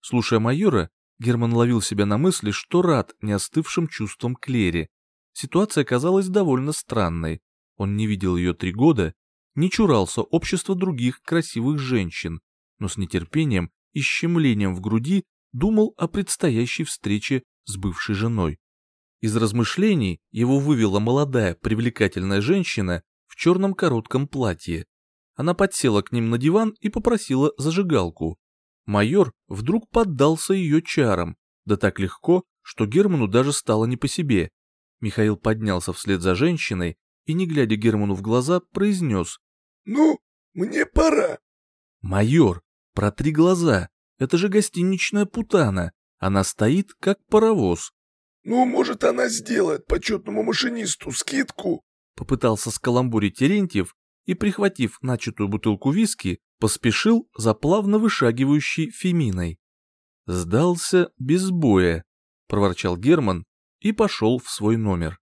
Слушая майора, Герман ловил себя на мысли, что рад не остывшим чувствам к Лере. Ситуация казалась довольно странной. Он не видел ее три года, не чурался общества других красивых женщин, но с нетерпением и щемлением в груди думал о предстоящей встрече с бывшей женой. Из размышлений его вывела молодая привлекательная женщина черном коротком платье. Она подсела к ним на диван и попросила зажигалку. Майор вдруг поддался ее чарам, да так легко, что Герману даже стало не по себе. Михаил поднялся вслед за женщиной и, не глядя Герману в глаза, произнес. «Ну, мне пора». «Майор, протри глаза, это же гостиничная путана, она стоит, как паровоз». «Ну, может, она сделает почетному машинисту скидку?» Попытался скаламбурить Терентьев и, прихватив начатую бутылку виски, поспешил за плавно вышагивающей Феминой. «Сдался без боя», — проворчал Герман и пошел в свой номер.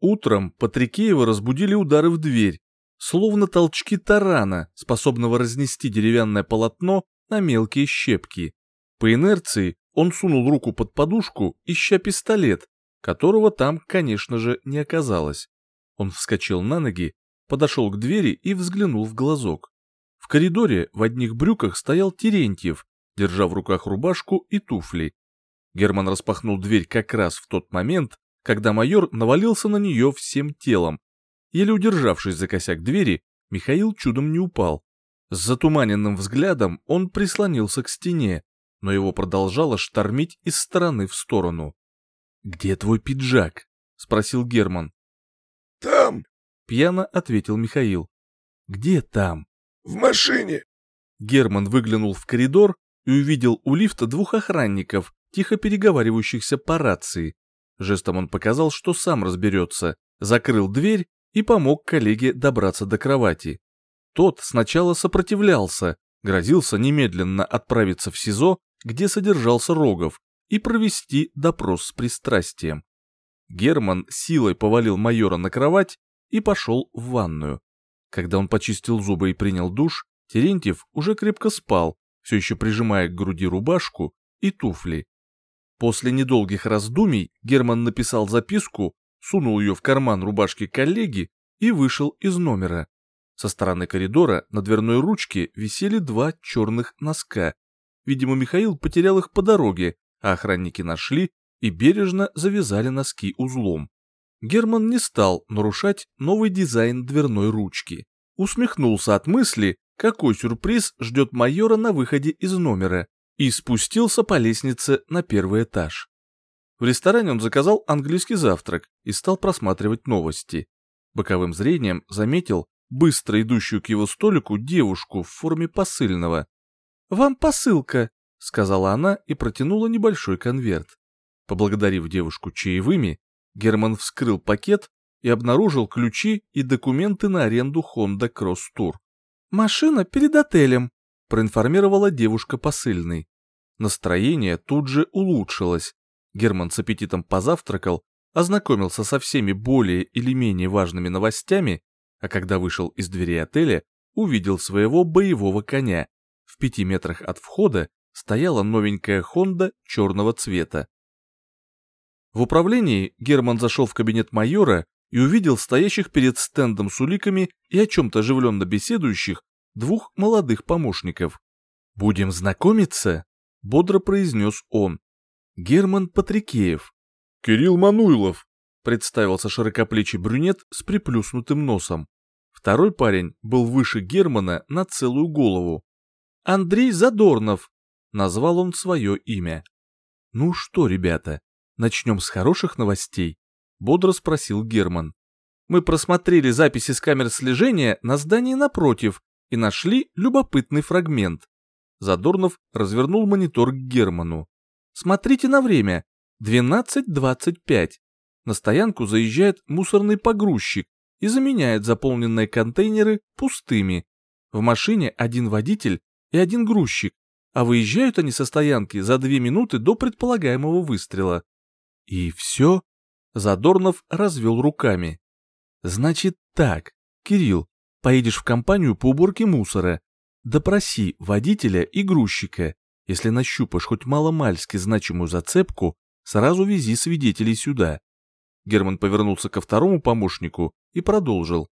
Утром Патрикеева разбудили удары в дверь, словно толчки тарана, способного разнести деревянное полотно на мелкие щепки. По инерции он сунул руку под подушку, ища пистолет, которого там, конечно же, не оказалось. Он вскочил на ноги, подошел к двери и взглянул в глазок. В коридоре в одних брюках стоял Терентьев, держа в руках рубашку и туфли. Герман распахнул дверь как раз в тот момент, когда майор навалился на нее всем телом. Еле удержавшись за косяк двери, Михаил чудом не упал. С затуманенным взглядом он прислонился к стене, но его продолжало штормить из стороны в сторону. «Где твой пиджак?» — спросил Герман. «Там!» — пьяно ответил Михаил. Где там? В машине. Герман выглянул в коридор и увидел у лифта двух охранников, тихо переговаривающихся по рации. Жестом он показал, что сам разберется, закрыл дверь и помог коллеге добраться до кровати. Тот сначала сопротивлялся, грозился немедленно отправиться в СИЗО, где содержался Рогов, и провести допрос с пристрастием. Герман силой повалил майора на кровать и пошел в ванную. Когда он почистил зубы и принял душ, Терентьев уже крепко спал, все еще прижимая к груди рубашку и туфли. После недолгих раздумий Герман написал записку, сунул ее в карман рубашки коллеги и вышел из номера. Со стороны коридора на дверной ручке висели два черных носка. Видимо, Михаил потерял их по дороге, а охранники нашли и бережно завязали носки узлом. Герман не стал нарушать новый дизайн дверной ручки. Усмехнулся от мысли, какой сюрприз ждет майора на выходе из номера, и спустился по лестнице на первый этаж. В ресторане он заказал английский завтрак и стал просматривать новости. Боковым зрением заметил быстро идущую к его столику девушку в форме посыльного. «Вам посылка», — сказала она и протянула небольшой конверт. Поблагодарив девушку чаевыми, Герман вскрыл пакет и обнаружил ключи и документы на аренду Honda Cross Tour. «Машина перед отелем», — проинформировала девушка посыльный. Настроение тут же улучшилось. Герман с аппетитом позавтракал, ознакомился со всеми более или менее важными новостями, а когда вышел из двери отеля, увидел своего боевого коня. В пяти метрах от входа стояла новенькая Honda черного цвета. В управлении Герман зашел в кабинет майора и увидел стоящих перед стендом с уликами и о чем-то оживленно беседующих двух молодых помощников. «Будем знакомиться?» — бодро произнес он. Герман Патрикеев. Кирилл Мануйлов. Представился широкоплечий брюнет с приплюснутым носом. Второй парень был выше Германа на целую голову. Андрей Задорнов. Назвал он свое имя. Ну что, ребята, начнем с хороших новостей? Бодро спросил Герман. Мы просмотрели записи с камер слежения на здании напротив и нашли любопытный фрагмент. Задорнов развернул монитор к Герману. Смотрите на время. 12.25. На стоянку заезжает мусорный погрузчик и заменяет заполненные контейнеры пустыми. В машине один водитель и один грузчик, а выезжают они со стоянки за две минуты до предполагаемого выстрела. И все? Задорнов развел руками. Значит так, Кирилл, поедешь в компанию по уборке мусора. Допроси водителя и грузчика. Если нащупаешь хоть маломальски значимую зацепку, сразу вези свидетелей сюда. Герман повернулся ко второму помощнику и продолжил.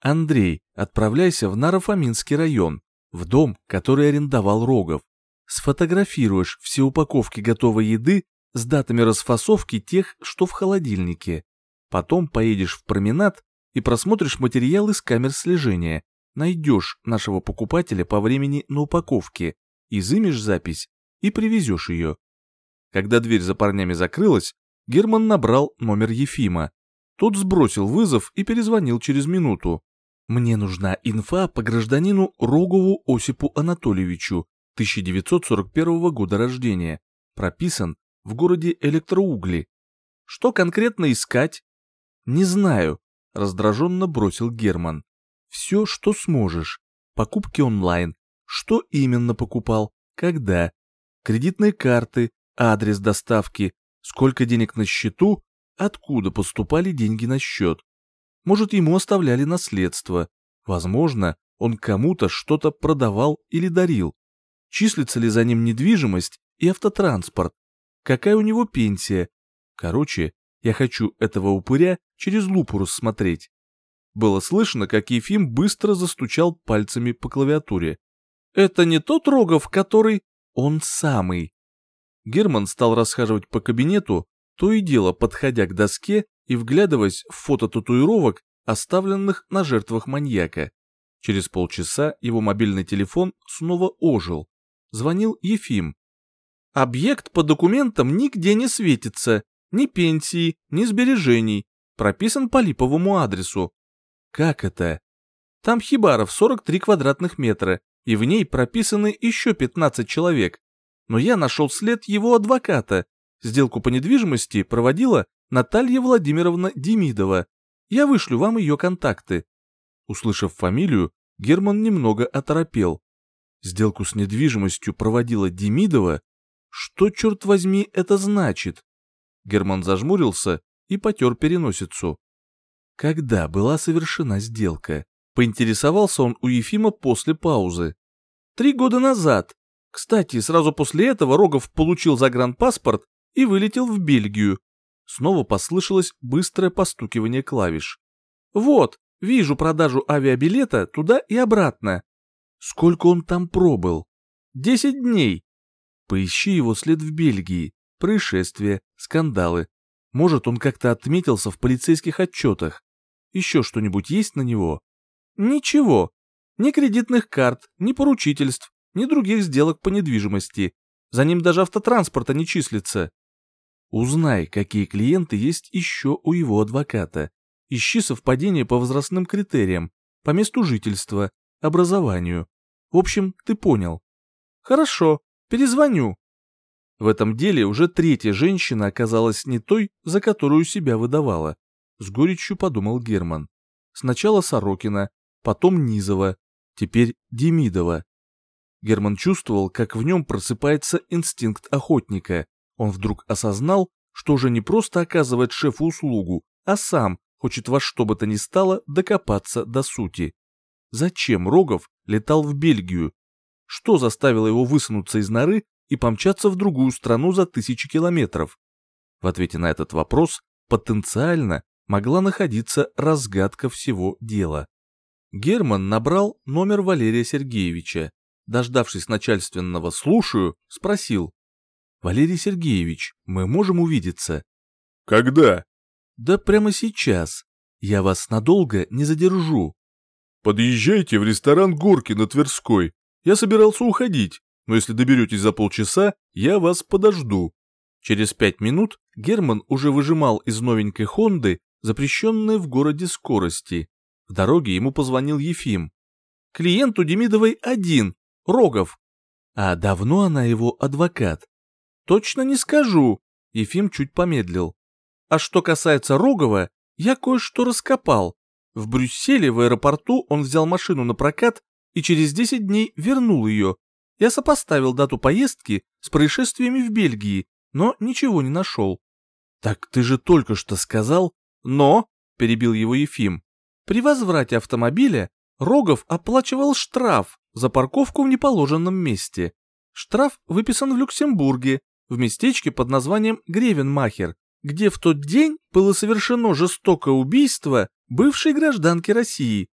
Андрей, отправляйся в Нарофаминский район, в дом, который арендовал Рогов. Сфотографируешь все упаковки готовой еды с датами расфасовки тех, что в холодильнике. Потом поедешь в променад и просмотришь материалы с камер слежения. Найдешь нашего покупателя по времени на упаковке изымешь запись и привезешь ее. Когда дверь за парнями закрылась, Герман набрал номер Ефима. Тот сбросил вызов и перезвонил через минуту. «Мне нужна инфа по гражданину Рогову Осипу Анатольевичу, 1941 года рождения. Прописан в городе Электроугли. Что конкретно искать?» «Не знаю», — раздраженно бросил Герман. «Все, что сможешь. Покупки онлайн, что именно покупал, когда, кредитные карты, адрес доставки, сколько денег на счету, откуда поступали деньги на счет. Может, ему оставляли наследство. Возможно, он кому-то что-то продавал или дарил. Числится ли за ним недвижимость и автотранспорт? Какая у него пенсия? Короче, я хочу этого упыря через лупу рассмотреть. Было слышно, как Ефим быстро застучал пальцами по клавиатуре. Это не тот Рогов, который... Он самый. Герман стал расхаживать по кабинету, то и дело подходя к доске и вглядываясь в фото татуировок, оставленных на жертвах маньяка. Через полчаса его мобильный телефон снова ожил. Звонил Ефим. «Объект по документам нигде не светится. Ни пенсии, ни сбережений. Прописан по липовому адресу». «Как это?» Там хибара в 43 квадратных метра, и в ней прописаны еще 15 человек. Но я нашел след его адвоката. Сделку по недвижимости проводила Наталья Владимировна Демидова. Я вышлю вам ее контакты. Услышав фамилию, Герман немного оторопел. Сделку с недвижимостью проводила Демидова? Что, черт возьми, это значит? Герман зажмурился и потер переносицу. Когда была совершена сделка? Поинтересовался он у Ефима после паузы. Три года назад. Кстати, сразу после этого Рогов получил загранпаспорт и вылетел в Бельгию. Снова послышалось быстрое постукивание клавиш. Вот, вижу продажу авиабилета туда и обратно. Сколько он там пробыл? Десять дней. Поищи его след в Бельгии. Происшествия, скандалы. Может, он как-то отметился в полицейских отчетах. Еще что-нибудь есть на него? Ничего. Ни кредитных карт, ни поручительств, ни других сделок по недвижимости. За ним даже автотранспорта не числится. Узнай, какие клиенты есть еще у его адвоката. Ищи совпадение по возрастным критериям, по месту жительства, образованию. В общем, ты понял. Хорошо, перезвоню. В этом деле уже третья женщина оказалась не той, за которую себя выдавала. С горечью подумал Герман. Сначала Сорокина, потом Низова, теперь Демидова. Герман чувствовал, как в нем просыпается инстинкт охотника. Он вдруг осознал, что уже не просто оказывает шефу услугу, а сам хочет во что бы то ни стало докопаться до сути. Зачем Рогов летал в Бельгию? Что заставило его высунуться из норы и помчаться в другую страну за тысячи километров? В ответе на этот вопрос потенциально могла находиться разгадка всего дела. Герман набрал номер Валерия Сергеевича. Дождавшись начальственного «слушаю», спросил. «Валерий Сергеевич, мы можем увидеться?» «Когда?» «Да прямо сейчас. Я вас надолго не задержу». Подъезжайте в ресторан «Горки» на Тверской. Я собирался уходить, но если доберетесь за полчаса, я вас подожду». Через пять минут Герман уже выжимал из новенькой «Хонды» запрещенные в городе скорости. В дороге ему позвонил Ефим. Клиент у Демидовой один, Рогов. А давно она его адвокат? Точно не скажу. Ефим чуть помедлил. А что касается Рогова, я кое-что раскопал. В Брюсселе в аэропорту он взял машину на прокат и через 10 дней вернул ее. Я сопоставил дату поездки с происшествиями в Бельгии, но ничего не нашел. Так ты же только что сказал, но, перебил его Ефим, при возврате автомобиля Рогов оплачивал штраф за парковку в неположенном месте. Штраф выписан в Люксембурге, в местечке под названием Гревенмахер, где в тот день было совершено жестокое убийство бывшей гражданки России.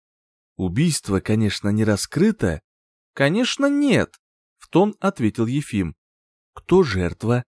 Убийство, конечно, не раскрыто. Конечно, нет, в тон ответил Ефим. Кто жертва?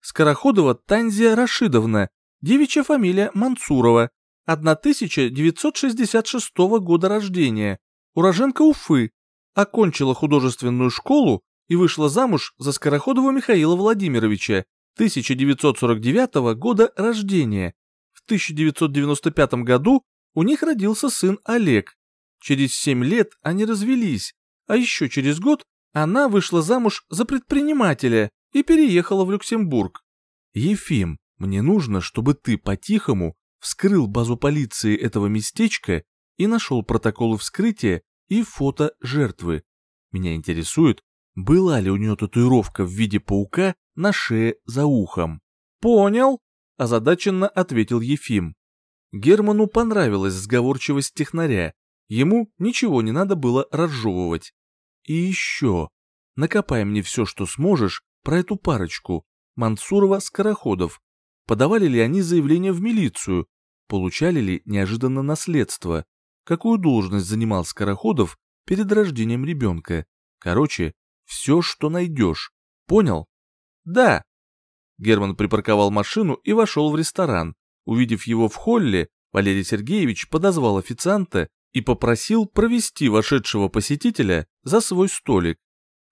Скороходова Танзия Рашидовна, девичья фамилия Мансурова, 1966 года рождения, уроженка Уфы, окончила художественную школу и вышла замуж за Скороходова Михаила Владимировича, 1949 года рождения. В 1995 году у них родился сын Олег. Через семь лет они развелись, а еще через год она вышла замуж за предпринимателя и переехала в Люксембург. Ефим, мне нужно, чтобы ты по-тихому вскрыл базу полиции этого местечка и нашел протоколы вскрытия и фото жертвы. Меня интересует, была ли у нее татуировка в виде паука на шее за ухом. «Понял», – озадаченно ответил Ефим. Герману понравилась сговорчивость технаря, ему ничего не надо было разжевывать. И еще, накопай мне все, что сможешь, про эту парочку, Мансурова-Скороходов. Подавали ли они заявление в милицию? Получали ли неожиданно наследство? Какую должность занимал Скороходов перед рождением ребенка? Короче, все, что найдешь. Понял? Да. Герман припарковал машину и вошел в ресторан. Увидев его в холле, Валерий Сергеевич подозвал официанта и попросил провести вошедшего посетителя за свой столик.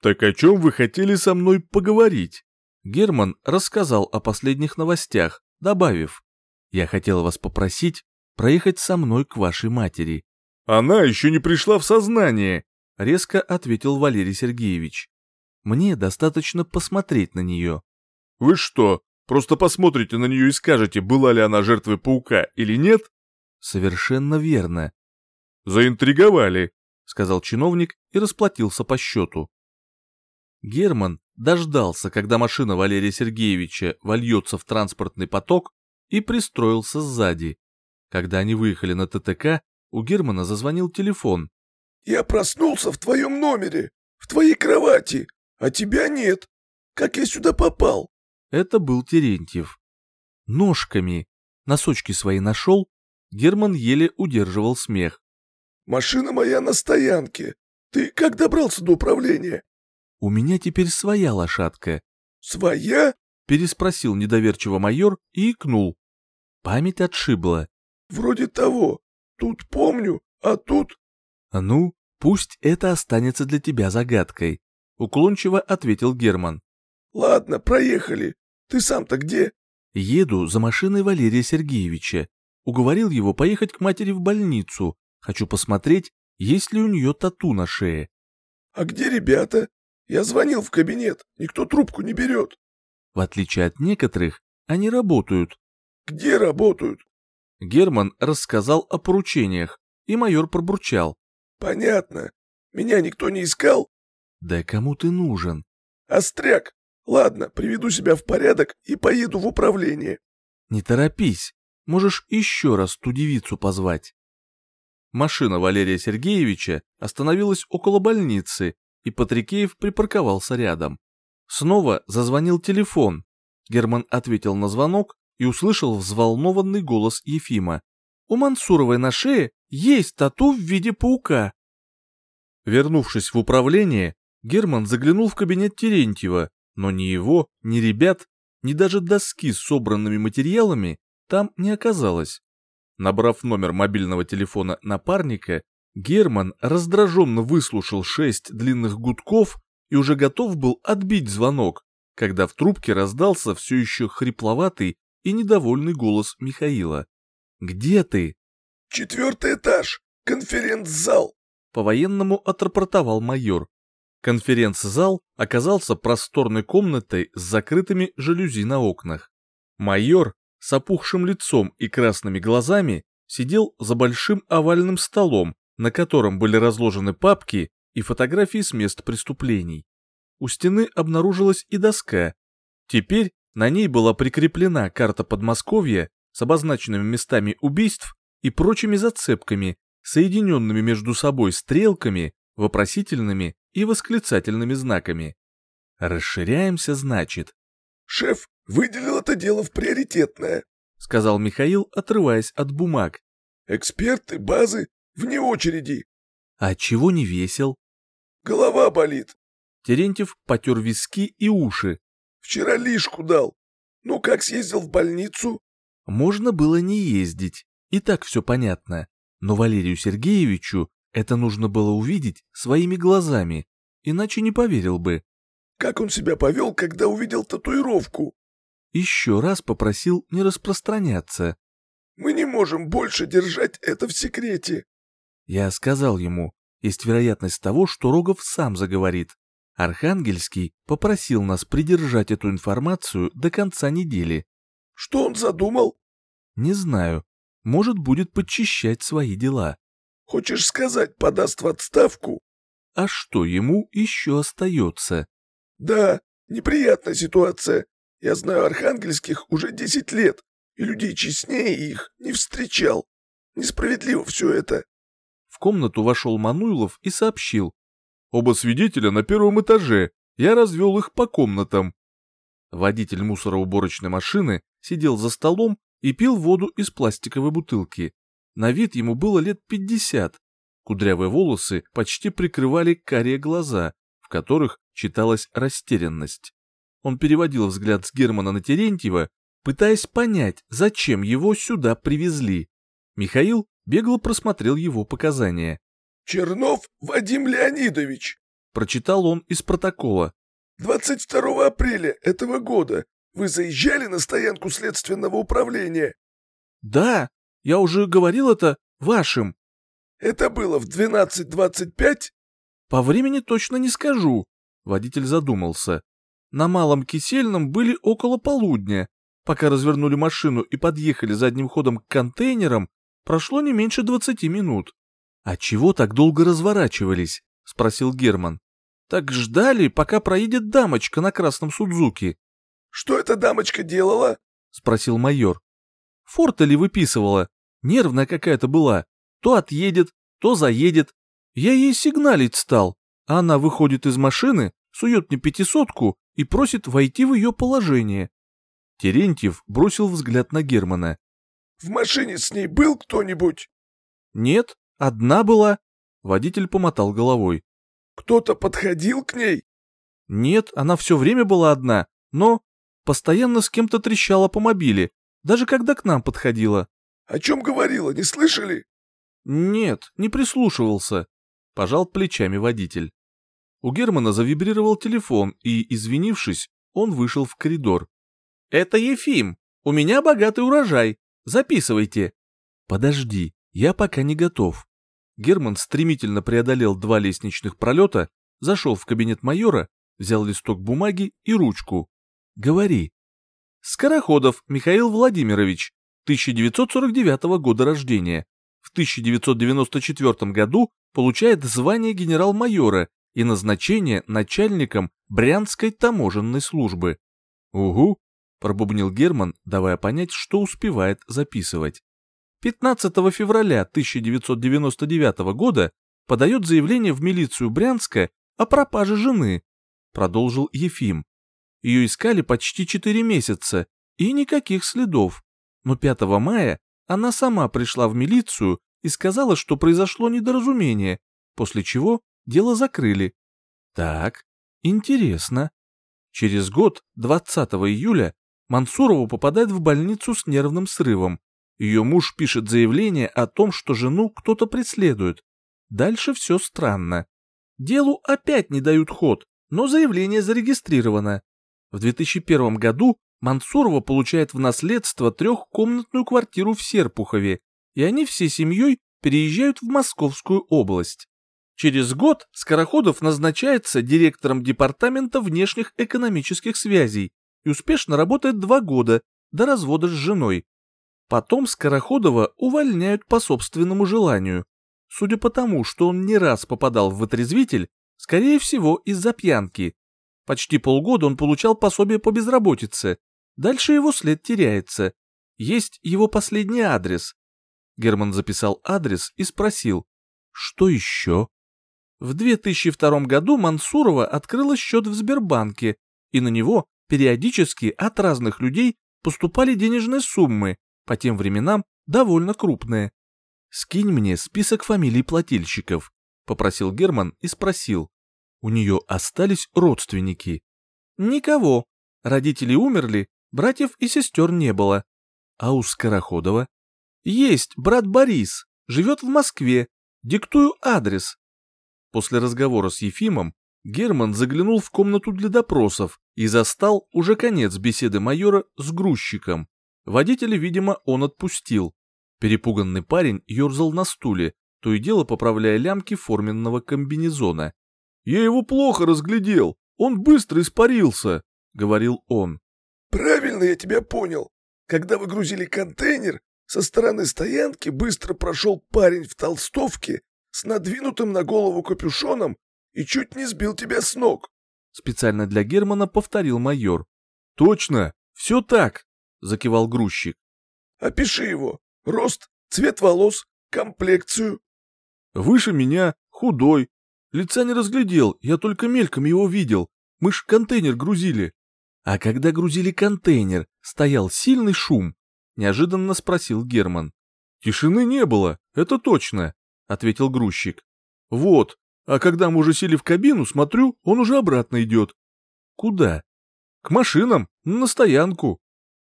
«Так о чем вы хотели со мной поговорить?» Герман рассказал о последних новостях, добавив, «Я хотел вас попросить проехать со мной к вашей матери. Она еще не пришла в сознание, резко ответил Валерий Сергеевич. Мне достаточно посмотреть на нее. Вы что, просто посмотрите на нее и скажете, была ли она жертвой паука или нет? Совершенно верно. Заинтриговали, сказал чиновник и расплатился по счету. Герман дождался, когда машина Валерия Сергеевича вольется в транспортный поток и пристроился сзади. Когда они выехали на ТТК, у Германа зазвонил телефон. «Я проснулся в твоем номере, в твоей кровати, а тебя нет. Как я сюда попал?» Это был Терентьев. Ножками. Носочки свои нашел. Герман еле удерживал смех. «Машина моя на стоянке. Ты как добрался до управления?» «У меня теперь своя лошадка». «Своя?» — переспросил недоверчиво майор и икнул. Память отшибла. «Вроде того. Тут помню, а тут...» «Ну, пусть это останется для тебя загадкой», — уклончиво ответил Герман. «Ладно, проехали. Ты сам-то где?» «Еду за машиной Валерия Сергеевича. Уговорил его поехать к матери в больницу. Хочу посмотреть, есть ли у нее тату на шее». «А где ребята? Я звонил в кабинет, никто трубку не берет». «В отличие от некоторых, они работают». «Где работают?» Герман рассказал о поручениях, и майор пробурчал. «Понятно. Меня никто не искал?» «Да кому ты нужен?» «Остряк. Ладно, приведу себя в порядок и поеду в управление». «Не торопись. Можешь еще раз ту девицу позвать». Машина Валерия Сергеевича остановилась около больницы, и Патрикеев припарковался рядом. Снова зазвонил телефон. Герман ответил на звонок и услышал взволнованный голос Ефима. «У Мансуровой на шее есть тату в виде паука». Вернувшись в управление, Герман заглянул в кабинет Терентьева, но ни его, ни ребят, ни даже доски с собранными материалами там не оказалось. Набрав номер мобильного телефона напарника, Герман раздраженно выслушал шесть длинных гудков и уже готов был отбить звонок, когда в трубке раздался все еще хрипловатый и недовольный голос Михаила. «Где ты?» «Четвертый этаж, конференц-зал», — по-военному отрапортовал майор. Конференц-зал оказался просторной комнатой с закрытыми жалюзи на окнах. Майор с опухшим лицом и красными глазами сидел за большим овальным столом, на котором были разложены папки и фотографии с мест преступлений. У стены обнаружилась и доска. Теперь на ней была прикреплена карта Подмосковья с обозначенными местами убийств и прочими зацепками, соединенными между собой стрелками, вопросительными и восклицательными знаками. Расширяемся, значит. «Шеф выделил это дело в приоритетное», — сказал Михаил, отрываясь от бумаг. «Эксперты, базы, вне очереди». «А чего не весел?» «Голова болит». Терентьев потер виски и уши. «Вчера лишку дал. Ну как съездил в больницу?» Можно было не ездить, и так все понятно. Но Валерию Сергеевичу это нужно было увидеть своими глазами, иначе не поверил бы. Как он себя повел, когда увидел татуировку? Еще раз попросил не распространяться. Мы не можем больше держать это в секрете. Я сказал ему, есть вероятность того, что Рогов сам заговорит. Архангельский попросил нас придержать эту информацию до конца недели. Что он задумал? Не знаю. Может, будет подчищать свои дела. Хочешь сказать, подаст в отставку? А что ему еще остается? Да, неприятная ситуация. Я знаю архангельских уже десять лет, и людей честнее их не встречал. Несправедливо все это. В комнату вошел Мануилов и сообщил. Оба свидетеля на первом этаже. Я развел их по комнатам. Водитель мусороуборочной машины сидел за столом и пил воду из пластиковой бутылки. На вид ему было лет пятьдесят. Кудрявые волосы почти прикрывали карие глаза, в которых читалась растерянность. Он переводил взгляд с Германа на Терентьева, пытаясь понять, зачем его сюда привезли. Михаил бегло просмотрел его показания. «Чернов Вадим Леонидович», — прочитал он из протокола. «22 апреля этого года вы заезжали на стоянку следственного управления?» «Да», я уже говорил это вашим. Это было в 12.25? По времени точно не скажу. Водитель задумался. На Малом Кисельном были около полудня. Пока развернули машину и подъехали задним ходом к контейнерам, прошло не меньше 20 минут. «А чего так долго разворачивались?» — спросил Герман. «Так ждали, пока проедет дамочка на красном Судзуки». «Что эта дамочка делала?» — спросил майор. «Форта ли выписывала? Нервная какая-то была. То отъедет, то заедет. Я ей сигналить стал, она выходит из машины, сует мне пятисотку и просит войти в ее положение». Терентьев бросил взгляд на Германа. «В машине с ней был кто-нибудь?» «Нет, одна была». Водитель помотал головой. «Кто-то подходил к ней?» «Нет, она все время была одна, но постоянно с кем-то трещала по мобиле, даже когда к нам подходила». «О чем говорила, не слышали?» «Нет, не прислушивался», — пожал плечами водитель. У Германа завибрировал телефон, и, извинившись, он вышел в коридор. «Это Ефим. У меня богатый урожай. Записывайте». «Подожди, я пока не готов». Герман стремительно преодолел два лестничных пролета, зашел в кабинет майора, взял листок бумаги и ручку. «Говори». «Скороходов Михаил Владимирович, 1949 года рождения. В 1994 году получает звание генерал-майора и назначение начальником Брянской таможенной службы. Угу, пробубнил Герман, давая понять, что успевает записывать. 15 февраля 1999 года подает заявление в милицию Брянска о пропаже жены, продолжил Ефим. Ее искали почти 4 месяца, и никаких следов. Но 5 мая она сама пришла в милицию и сказала, что произошло недоразумение, после чего дело закрыли. Так, интересно. Через год, 20 июля, Мансурова попадает в больницу с нервным срывом. Ее муж пишет заявление о том, что жену кто-то преследует. Дальше все странно. Делу опять не дают ход, но заявление зарегистрировано. В 2001 году Мансурова получает в наследство трехкомнатную квартиру в Серпухове, и они всей семьей переезжают в Московскую область. Через год Скороходов назначается директором Департамента внешних экономических связей, и успешно работает два года до развода с женой. Потом Скороходова увольняют по собственному желанию. Судя по тому, что он не раз попадал в вытрезвитель, скорее всего из-за пьянки. Почти полгода он получал пособие по безработице. Дальше его след теряется. Есть его последний адрес. Герман записал адрес и спросил, что еще? В 2002 году Мансурова открыла счет в Сбербанке, и на него периодически от разных людей поступали денежные суммы, по тем временам довольно крупные. «Скинь мне список фамилий плательщиков», — попросил Герман и спросил. «У нее остались родственники?» «Никого. Родители умерли, братьев и сестер не было. А у Скороходова?» «Есть брат Борис, живет в Москве. Диктую адрес». После разговора с Ефимом Герман заглянул в комнату для допросов и застал уже конец беседы майора с грузчиком. Водителя, видимо, он отпустил. Перепуганный парень ерзал на стуле, то и дело поправляя лямки форменного комбинезона. «Я его плохо разглядел, он быстро испарился», — говорил он. «Правильно я тебя понял. Когда вы грузили контейнер, со стороны стоянки быстро прошел парень в толстовке с надвинутым на голову капюшоном и чуть не сбил тебя с ног. Специально для Германа повторил майор. Точно, все так, закивал грузчик. Опиши его. Рост, цвет волос, комплекцию. Выше меня, худой. Лица не разглядел, я только мельком его видел. Мы ж контейнер грузили. А когда грузили контейнер, стоял сильный шум? Неожиданно спросил Герман. Тишины не было, это точно, ответил грузчик. Вот, а когда мы уже сели в кабину, смотрю, он уже обратно идет. Куда? К машинам, на стоянку.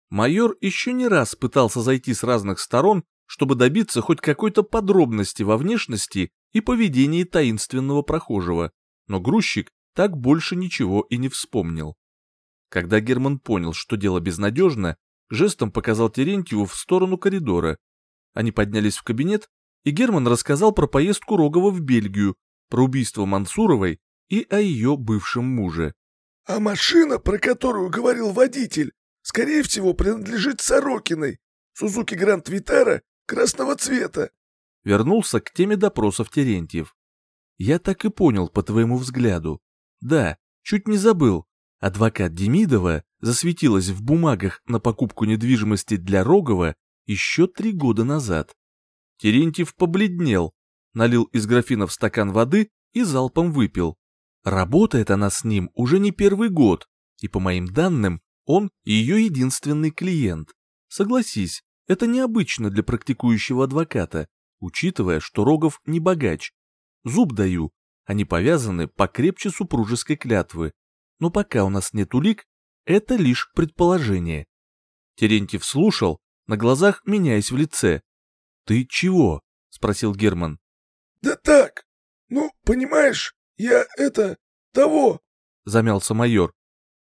Майор еще не раз пытался зайти с разных сторон, чтобы добиться хоть какой-то подробности во внешности и поведении таинственного прохожего, но грузчик так больше ничего и не вспомнил. Когда Герман понял, что дело безнадежно, жестом показал Терентьеву в сторону коридора. Они поднялись в кабинет, и Герман рассказал про поездку Рогова в Бельгию, про убийство Мансуровой и о ее бывшем муже. А машина, про которую говорил водитель, скорее всего, принадлежит Сорокиной. Сузуки Гранд Витара красного цвета. Вернулся к теме допросов Терентьев. Я так и понял по твоему взгляду. Да, чуть не забыл. Адвокат Демидова засветилась в бумагах на покупку недвижимости для Рогова еще три года назад. Терентьев побледнел, налил из графина в стакан воды и залпом выпил. Работает она с ним уже не первый год, и по моим данным, он ее единственный клиент. Согласись, это необычно для практикующего адвоката, учитывая, что Рогов не богач. Зуб даю, они повязаны покрепче супружеской клятвы. Но пока у нас нет улик, это лишь предположение. Терентьев слушал, на глазах меняясь в лице. «Ты чего?» — спросил Герман. «Да так, ну, понимаешь, я это... того...» — замялся майор.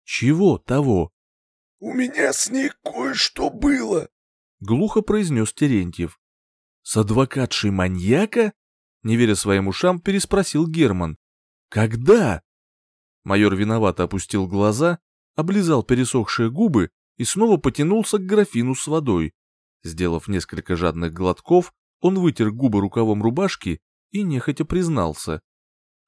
«Чего того?» «У меня с ней кое-что было», — глухо произнес Терентьев. «С адвокатшей маньяка?» — не веря своим ушам, переспросил Герман. «Когда?» Майор виновато опустил глаза, облизал пересохшие губы и снова потянулся к графину с водой. Сделав несколько жадных глотков, он вытер губы рукавом рубашки и нехотя признался.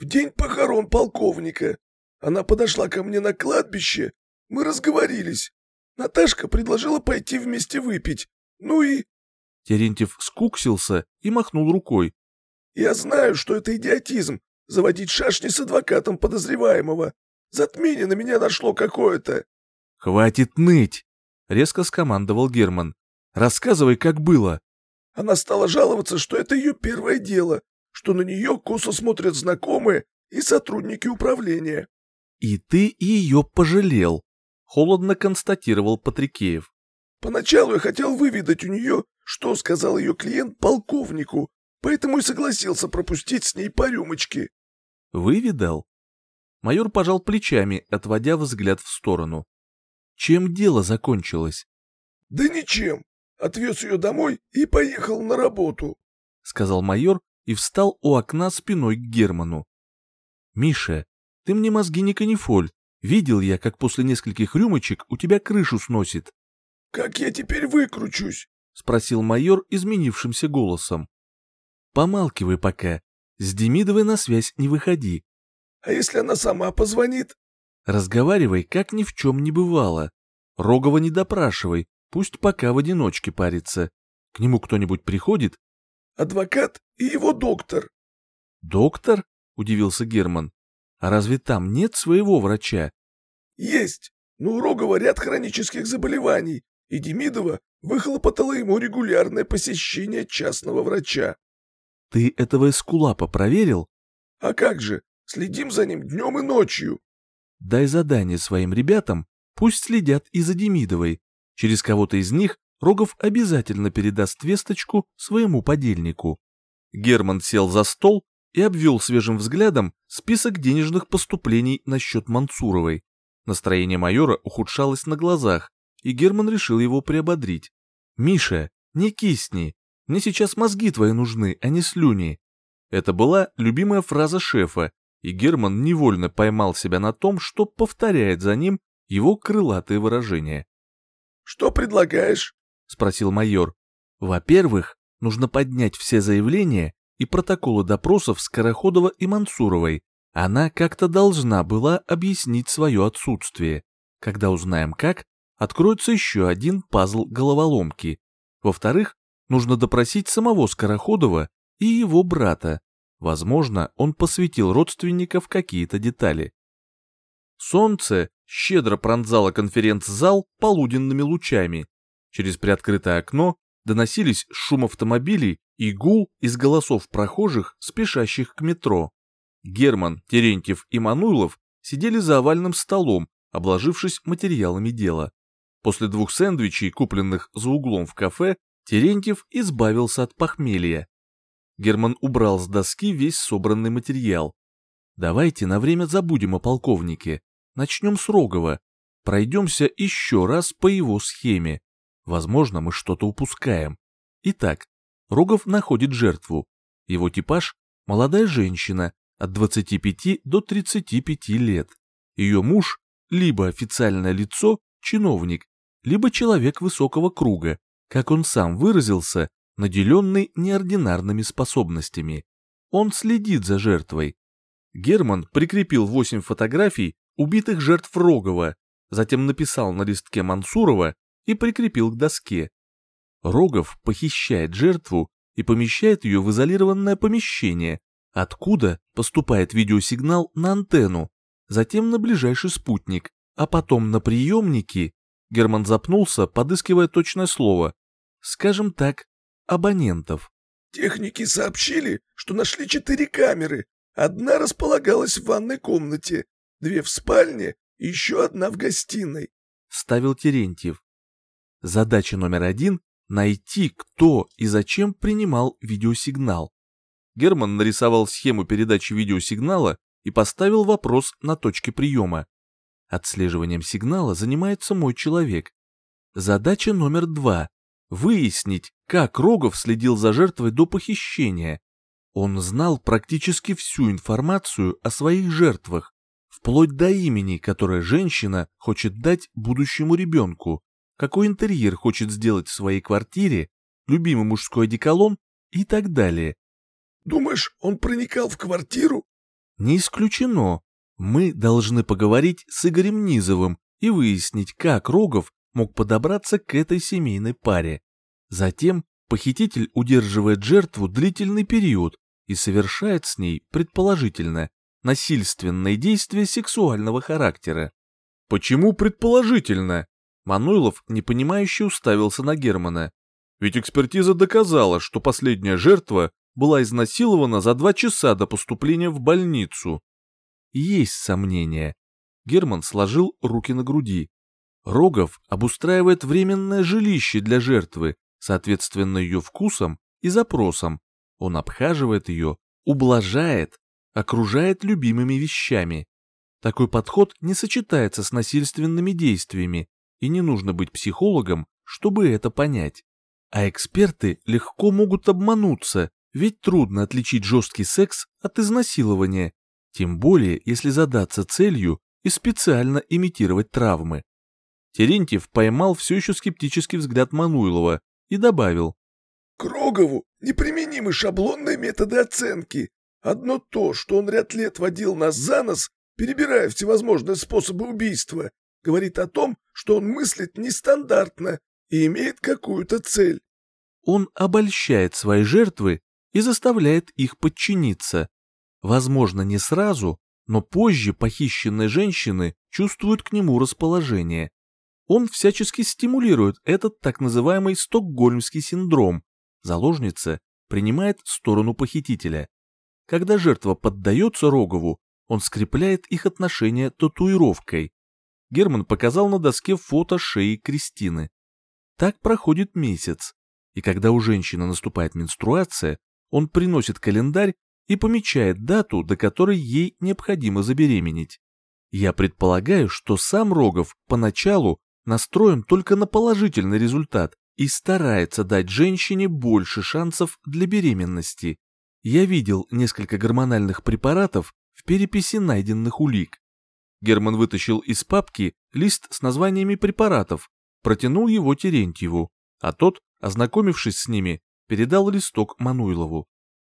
«В день похорон полковника. Она подошла ко мне на кладбище. Мы разговорились. Наташка предложила пойти вместе выпить. Ну и...» Терентьев скуксился и махнул рукой. «Я знаю, что это идиотизм — заводить шашни с адвокатом подозреваемого. Затмение на меня нашло какое-то». «Хватит ныть!» — резко скомандовал Герман. «Рассказывай, как было». Она стала жаловаться, что это ее первое дело, что на нее косо смотрят знакомые и сотрудники управления. «И ты ее пожалел», — холодно констатировал Патрикеев. «Поначалу я хотел выведать у нее, что сказал ее клиент полковнику, поэтому и согласился пропустить с ней по рюмочке». «Выведал?» Майор пожал плечами, отводя взгляд в сторону. «Чем дело закончилось?» «Да ничем. Отвез ее домой и поехал на работу», — сказал майор и встал у окна спиной к Герману. «Миша, ты мне мозги не канифоль. Видел я, как после нескольких рюмочек у тебя крышу сносит». «Как я теперь выкручусь?» — спросил майор изменившимся голосом. «Помалкивай пока. С Демидовой на связь не выходи». «А если она сама позвонит?» «Разговаривай, как ни в чем не бывало. Рогова не допрашивай, пусть пока в одиночке парится. К нему кто-нибудь приходит?» «Адвокат и его доктор». «Доктор?» — удивился Герман. «А разве там нет своего врача?» «Есть, но у Рогова ряд хронических заболеваний, и Демидова выхлопотала ему регулярное посещение частного врача». «Ты этого эскулапа проверил?» «А как же, следим за ним днем и ночью». «Дай задание своим ребятам, пусть следят и за Демидовой. Через кого-то из них Рогов обязательно передаст весточку своему подельнику». Герман сел за стол и обвел свежим взглядом список денежных поступлений на счет Мансуровой. Настроение майора ухудшалось на глазах, и Герман решил его приободрить. «Миша, не кисни, мне сейчас мозги твои нужны, а не слюни». Это была любимая фраза шефа, и Герман невольно поймал себя на том, что повторяет за ним его крылатые выражения. «Что предлагаешь?» — спросил майор. «Во-первых, нужно поднять все заявления и протоколы допросов Скороходова и Мансуровой. Она как-то должна была объяснить свое отсутствие. Когда узнаем как, откроется еще один пазл головоломки. Во-вторых, нужно допросить самого Скороходова и его брата. Возможно, он посвятил родственников какие-то детали. Солнце щедро пронзало конференц-зал полуденными лучами. Через приоткрытое окно доносились шум автомобилей и гул из голосов прохожих, спешащих к метро. Герман, Терентьев и Мануйлов сидели за овальным столом, обложившись материалами дела. После двух сэндвичей, купленных за углом в кафе, Терентьев избавился от похмелья. Герман убрал с доски весь собранный материал. «Давайте на время забудем о полковнике. Начнем с Рогова. Пройдемся еще раз по его схеме. Возможно, мы что-то упускаем. Итак, Рогов находит жертву. Его типаж – молодая женщина от 25 до 35 лет. Ее муж – либо официальное лицо, чиновник, либо человек высокого круга, как он сам выразился, наделенный неординарными способностями. Он следит за жертвой. Герман прикрепил 8 фотографий убитых жертв Рогова, затем написал на листке Мансурова и прикрепил к доске. Рогов похищает жертву и помещает ее в изолированное помещение, откуда поступает видеосигнал на антенну, затем на ближайший спутник, а потом на приемники. Герман запнулся, подыскивая точное слово. Скажем так, абонентов. Техники сообщили, что нашли четыре камеры. Одна располагалась в ванной комнате, две в спальне и еще одна в гостиной. Ставил Терентьев. Задача номер один — найти, кто и зачем принимал видеосигнал. Герман нарисовал схему передачи видеосигнала и поставил вопрос на точке приема. Отслеживанием сигнала занимается мой человек. Задача номер два — выяснить, как Рогов следил за жертвой до похищения. Он знал практически всю информацию о своих жертвах, вплоть до имени, которое женщина хочет дать будущему ребенку, какой интерьер хочет сделать в своей квартире, любимый мужской одеколон и так далее. Думаешь, он проникал в квартиру? Не исключено. Мы должны поговорить с Игорем Низовым и выяснить, как Рогов мог подобраться к этой семейной паре. Затем похититель удерживает жертву длительный период и совершает с ней, предположительно, насильственные действия сексуального характера. Почему предположительно? Мануйлов непонимающе уставился на Германа. Ведь экспертиза доказала, что последняя жертва была изнасилована за два часа до поступления в больницу. Есть сомнения. Герман сложил руки на груди. Рогов обустраивает временное жилище для жертвы, соответственно ее вкусам и запросам. Он обхаживает ее, ублажает, окружает любимыми вещами. Такой подход не сочетается с насильственными действиями, и не нужно быть психологом, чтобы это понять. А эксперты легко могут обмануться, ведь трудно отличить жесткий секс от изнасилования, тем более если задаться целью и специально имитировать травмы. Терентьев поймал все еще скептический взгляд Мануилова и добавил. К Рогову неприменимы шаблонные методы оценки. Одно то, что он ряд лет водил нас за нос, перебирая всевозможные способы убийства, говорит о том, что он мыслит нестандартно и имеет какую-то цель. Он обольщает свои жертвы и заставляет их подчиниться. Возможно, не сразу, но позже похищенные женщины чувствуют к нему расположение. Он всячески стимулирует этот так называемый стокгольмский синдром. Заложница принимает сторону похитителя. Когда жертва поддается Рогову, он скрепляет их отношения татуировкой. Герман показал на доске фото шеи Кристины. Так проходит месяц, и когда у женщины наступает менструация, он приносит календарь и помечает дату, до которой ей необходимо забеременеть. Я предполагаю, что сам Рогов поначалу настроен только на положительный результат и старается дать женщине больше шансов для беременности. Я видел несколько гормональных препаратов в переписи найденных улик. Герман вытащил из папки лист с названиями препаратов, протянул его Терентьеву, а тот, ознакомившись с ними, передал листок Мануйлову.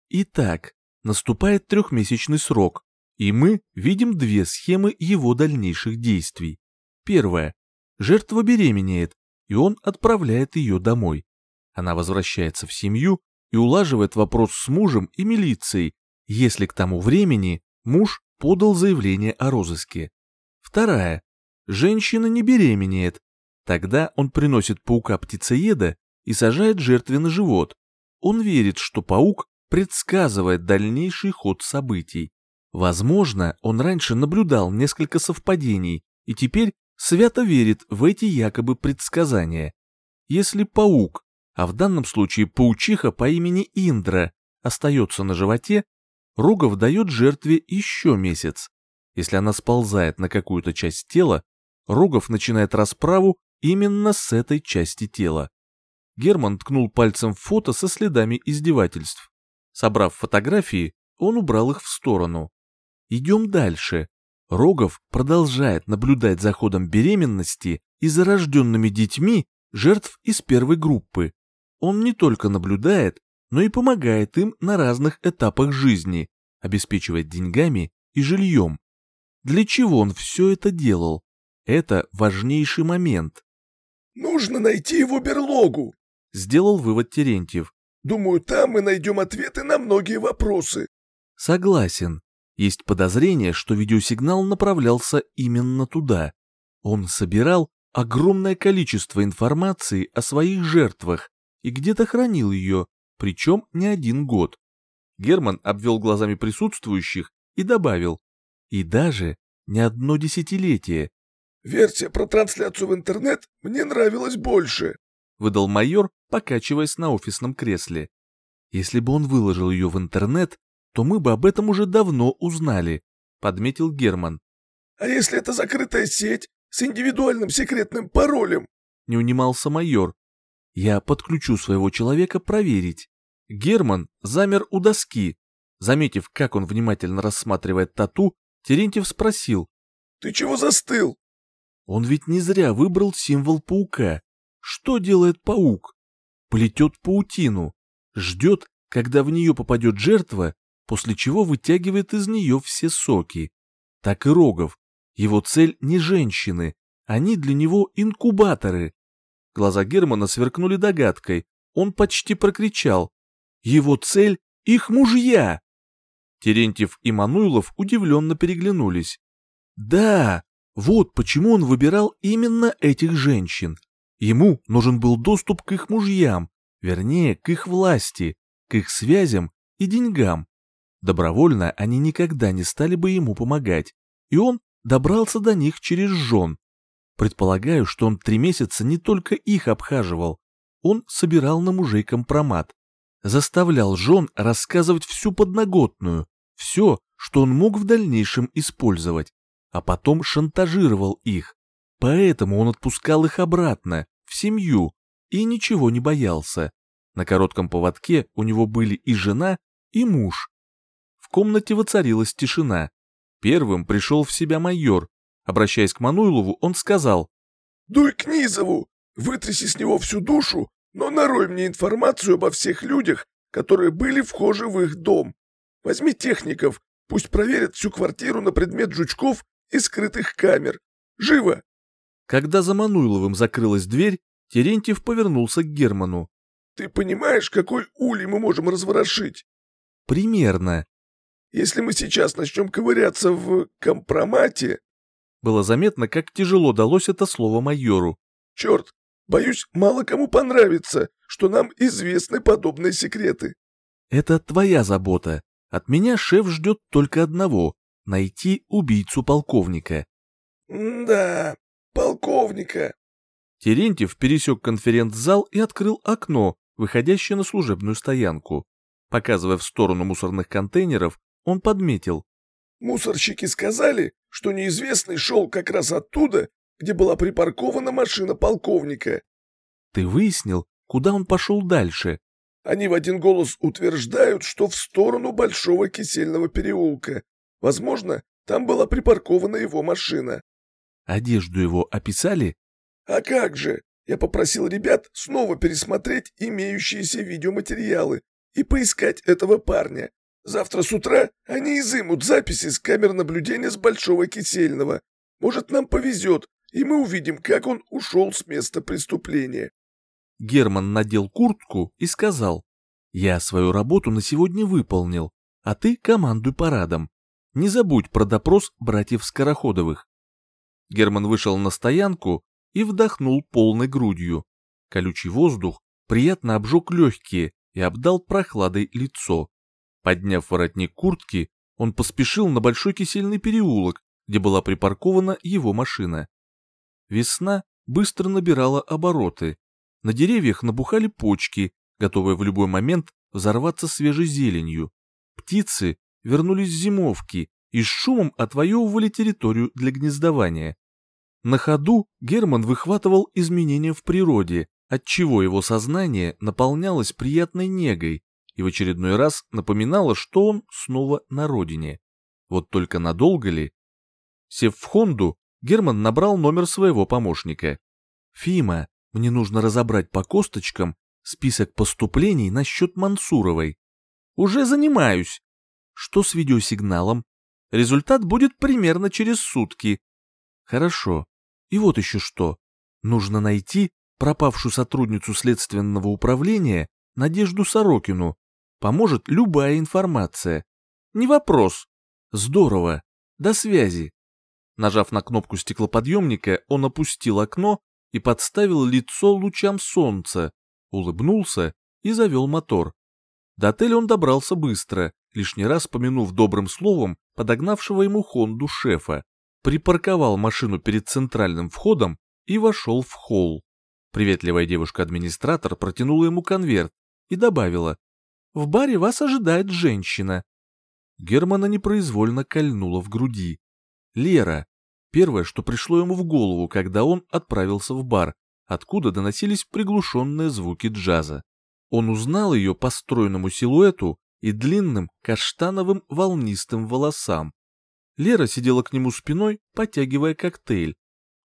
Итак, наступает трехмесячный срок, и мы видим две схемы его дальнейших действий. Первая. Жертва беременеет, и он отправляет ее домой. Она возвращается в семью и улаживает вопрос с мужем и милицией, если к тому времени муж подал заявление о розыске. Вторая. Женщина не беременеет. Тогда он приносит паука-птицееда и сажает жертве на живот. Он верит, что паук предсказывает дальнейший ход событий. Возможно, он раньше наблюдал несколько совпадений и теперь свято верит в эти якобы предсказания. Если паук, а в данном случае паучиха по имени Индра, остается на животе, Рогов дает жертве еще месяц. Если она сползает на какую-то часть тела, Рогов начинает расправу именно с этой части тела. Герман ткнул пальцем в фото со следами издевательств. Собрав фотографии, он убрал их в сторону. Идем дальше. Рогов продолжает наблюдать за ходом беременности и зарожденными детьми жертв из первой группы. Он не только наблюдает, но и помогает им на разных этапах жизни, обеспечивает деньгами и жильем. Для чего он все это делал? Это важнейший момент. «Нужно найти его берлогу», — сделал вывод Терентьев. «Думаю, там мы найдем ответы на многие вопросы». Согласен. Есть подозрение, что видеосигнал направлялся именно туда. Он собирал огромное количество информации о своих жертвах и где-то хранил ее, причем не один год. Герман обвел глазами присутствующих и добавил, и даже не одно десятилетие. «Версия про трансляцию в интернет мне нравилась больше», выдал майор, покачиваясь на офисном кресле. «Если бы он выложил ее в интернет, то мы бы об этом уже давно узнали», подметил Герман. «А если это закрытая сеть с индивидуальным секретным паролем?» не унимался майор. «Я подключу своего человека проверить». Герман замер у доски. Заметив, как он внимательно рассматривает тату, Терентьев спросил. «Ты чего застыл?» Он ведь не зря выбрал символ паука. Что делает паук? Плетет паутину, ждет, когда в нее попадет жертва, после чего вытягивает из нее все соки. Так и Рогов. Его цель не женщины, они для него инкубаторы. Глаза Германа сверкнули догадкой. Он почти прокричал. Его цель — их мужья! Терентьев и Мануилов удивленно переглянулись. Да, вот почему он выбирал именно этих женщин. Ему нужен был доступ к их мужьям, вернее, к их власти, к их связям и деньгам. Добровольно они никогда не стали бы ему помогать, и он добрался до них через жен. Предполагаю, что он три месяца не только их обхаживал, он собирал на мужей компромат, заставлял жен рассказывать всю подноготную, все, что он мог в дальнейшем использовать, а потом шантажировал их. Поэтому он отпускал их обратно, в семью, и ничего не боялся. На коротком поводке у него были и жена, и муж. В комнате воцарилась тишина. Первым пришел в себя майор, Обращаясь к Мануилову, он сказал. «Дуй к Низову, вытряси с него всю душу, но нарой мне информацию обо всех людях, которые были вхожи в их дом. Возьми техников, пусть проверят всю квартиру на предмет жучков и скрытых камер. Живо!» Когда за Мануиловым закрылась дверь, Терентьев повернулся к Герману. «Ты понимаешь, какой улей мы можем разворошить?» «Примерно». «Если мы сейчас начнем ковыряться в компромате...» Было заметно, как тяжело далось это слово майору. «Черт, боюсь, мало кому понравится, что нам известны подобные секреты». «Это твоя забота. От меня шеф ждет только одного — найти убийцу полковника». «Да, полковника». Терентьев пересек конференц-зал и открыл окно, выходящее на служебную стоянку. Показывая в сторону мусорных контейнеров, он подметил. Мусорщики сказали, что неизвестный шел как раз оттуда, где была припаркована машина полковника. Ты выяснил, куда он пошел дальше? Они в один голос утверждают, что в сторону Большого Кисельного переулка. Возможно, там была припаркована его машина. Одежду его описали? А как же? Я попросил ребят снова пересмотреть имеющиеся видеоматериалы и поискать этого парня. Завтра с утра они изымут записи с камер наблюдения с Большого Кисельного. Может, нам повезет, и мы увидим, как он ушел с места преступления». Герман надел куртку и сказал, «Я свою работу на сегодня выполнил, а ты командуй парадом. Не забудь про допрос братьев Скороходовых». Герман вышел на стоянку и вдохнул полной грудью. Колючий воздух приятно обжег легкие и обдал прохладой лицо. Подняв воротник куртки, он поспешил на Большой Кисельный переулок, где была припаркована его машина. Весна быстро набирала обороты. На деревьях набухали почки, готовые в любой момент взорваться свежей зеленью. Птицы вернулись с зимовки и с шумом отвоевывали территорию для гнездования. На ходу Герман выхватывал изменения в природе, отчего его сознание наполнялось приятной негой и в очередной раз напоминало, что он снова на родине. Вот только надолго ли? Сев в Хонду, Герман набрал номер своего помощника. «Фима, мне нужно разобрать по косточкам список поступлений на счет Мансуровой. Уже занимаюсь. Что с видеосигналом? Результат будет примерно через сутки. Хорошо. И вот еще что. Нужно найти пропавшую сотрудницу следственного управления Надежду Сорокину. Поможет любая информация. Не вопрос. Здорово. До связи. Нажав на кнопку стеклоподъемника, он опустил окно и подставил лицо лучам солнца, улыбнулся и завел мотор. До отеля он добрался быстро, лишний раз помянув добрым словом подогнавшего ему Хонду шефа, припарковал машину перед центральным входом и вошел в холл. Приветливая девушка-администратор протянула ему конверт и добавила «В баре вас ожидает женщина». Германа непроизвольно кольнула в груди. Лера. Первое, что пришло ему в голову, когда он отправился в бар, откуда доносились приглушенные звуки джаза. Он узнал ее по стройному силуэту и длинным каштановым волнистым волосам. Лера сидела к нему спиной, потягивая коктейль.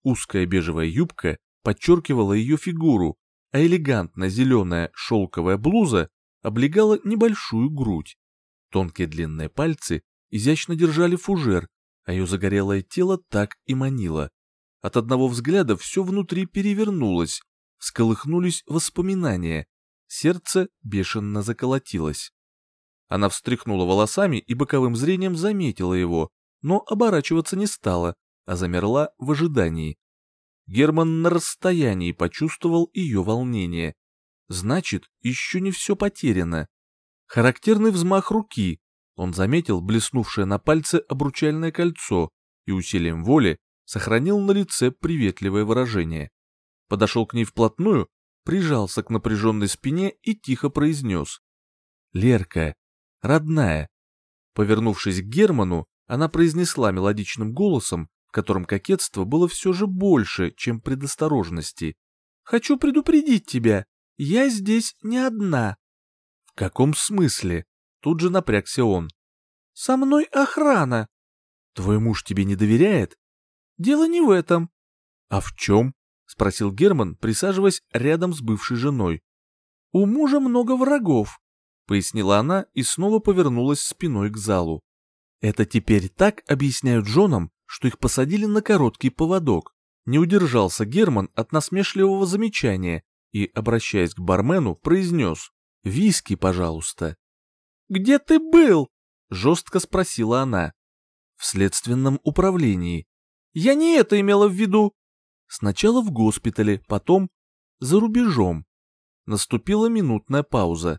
Узкая бежевая юбка подчеркивала ее фигуру, а элегантно зеленая шелковая блуза облегала небольшую грудь. Тонкие длинные пальцы изящно держали фужер, а ее загорелое тело так и манило. От одного взгляда все внутри перевернулось, всколыхнулись воспоминания, сердце бешено заколотилось. Она встряхнула волосами и боковым зрением заметила его, но оборачиваться не стала, а замерла в ожидании. Герман на расстоянии почувствовал ее волнение. Значит, еще не все потеряно. Характерный взмах руки. Он заметил блеснувшее на пальце обручальное кольцо и усилием воли сохранил на лице приветливое выражение. Подошел к ней вплотную, прижался к напряженной спине и тихо произнес. «Лерка, родная». Повернувшись к Герману, она произнесла мелодичным голосом, в котором кокетство было все же больше, чем предосторожности. «Хочу предупредить тебя, я здесь не одна». «В каком смысле?» Тут же напрягся он. «Со мной охрана». «Твой муж тебе не доверяет?» «Дело не в этом». «А в чем?» — спросил Герман, присаживаясь рядом с бывшей женой. «У мужа много врагов», — пояснила она и снова повернулась спиной к залу. «Это теперь так объясняют женам, что их посадили на короткий поводок. Не удержался Герман от насмешливого замечания и, обращаясь к бармену, произнес «Виски, пожалуйста». «Где ты был?» — жестко спросила она. «В следственном управлении». «Я не это имела в виду». Сначала в госпитале, потом за рубежом. Наступила минутная пауза.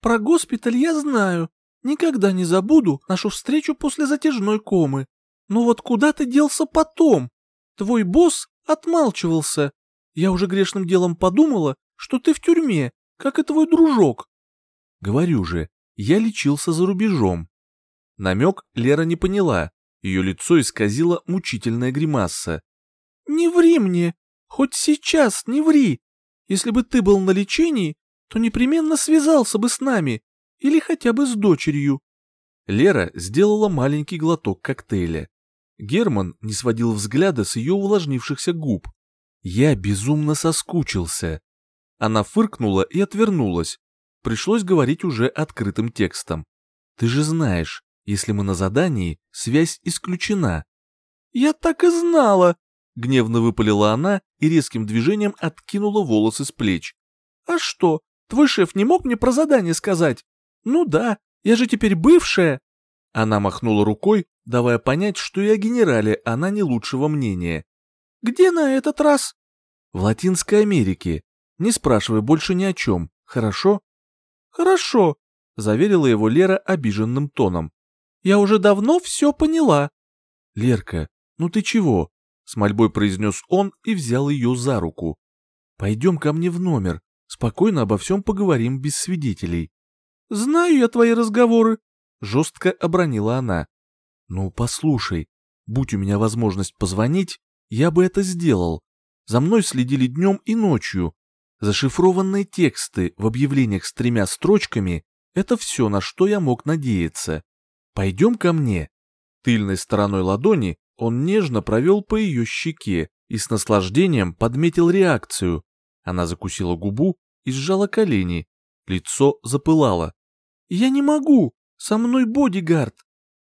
«Про госпиталь я знаю. Никогда не забуду нашу встречу после затяжной комы. Но вот куда ты делся потом? Твой босс отмалчивался. Я уже грешным делом подумала, что ты в тюрьме, как и твой дружок. Говорю же, я лечился за рубежом. Намек Лера не поняла, ее лицо исказило мучительная гримаса. «Не ври мне! Хоть сейчас не ври! Если бы ты был на лечении, то непременно связался бы с нами, или хотя бы с дочерью». Лера сделала маленький глоток коктейля. Герман не сводил взгляда с ее увлажнившихся губ. Я безумно соскучился. Она фыркнула и отвернулась. Пришлось говорить уже открытым текстом. Ты же знаешь, если мы на задании, связь исключена. Я так и знала, гневно выпалила она и резким движением откинула волосы с плеч. А что, твой шеф не мог мне про задание сказать? Ну да, я же теперь бывшая. Она махнула рукой, давая понять, что и о генерале она не лучшего мнения. «Где на этот раз?» «В Латинской Америке. Не спрашивай больше ни о чем, хорошо?» «Хорошо», — заверила его Лера обиженным тоном. «Я уже давно все поняла». «Лерка, ну ты чего?» — с мольбой произнес он и взял ее за руку. «Пойдем ко мне в номер, спокойно обо всем поговорим без свидетелей». «Знаю я твои разговоры», — жестко обронила она. «Ну, послушай, будь у меня возможность позвонить, я бы это сделал. За мной следили днем и ночью. Зашифрованные тексты в объявлениях с тремя строчками — это все, на что я мог надеяться. Пойдем ко мне. Тыльной стороной ладони он нежно провел по ее щеке и с наслаждением подметил реакцию. Она закусила губу и сжала колени. Лицо запылало. «Я не могу! Со мной бодигард!»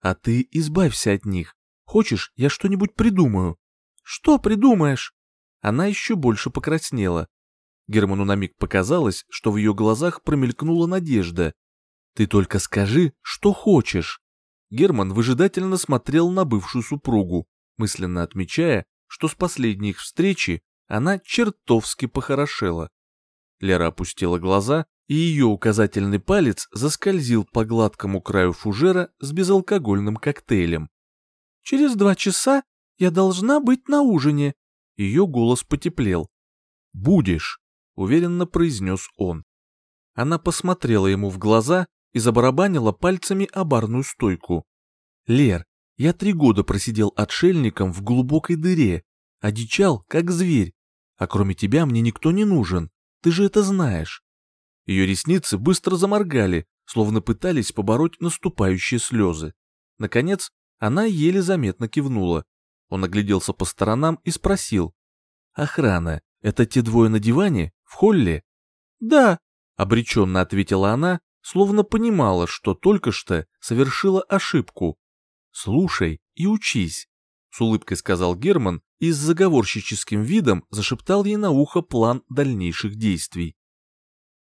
«А ты избавься от них. Хочешь, я что-нибудь придумаю?» «Что придумаешь?» Она еще больше покраснела. Герману на миг показалось, что в ее глазах промелькнула надежда. «Ты только скажи, что хочешь». Герман выжидательно смотрел на бывшую супругу, мысленно отмечая, что с последней их встречи она чертовски похорошела. Лера опустила глаза, и ее указательный палец заскользил по гладкому краю фужера с безалкогольным коктейлем. «Через два часа я должна быть на ужине». Ее голос потеплел. «Будешь», — уверенно произнес он. Она посмотрела ему в глаза и забарабанила пальцами о барную стойку. «Лер, я три года просидел отшельником в глубокой дыре, одичал, как зверь, а кроме тебя мне никто не нужен, ты же это знаешь». Ее ресницы быстро заморгали, словно пытались побороть наступающие слезы. Наконец, она еле заметно кивнула. Он огляделся по сторонам и спросил. «Охрана, это те двое на диване? В холле?» «Да», — обреченно ответила она, словно понимала, что только что совершила ошибку. «Слушай и учись», — с улыбкой сказал Герман и с заговорщическим видом зашептал ей на ухо план дальнейших действий.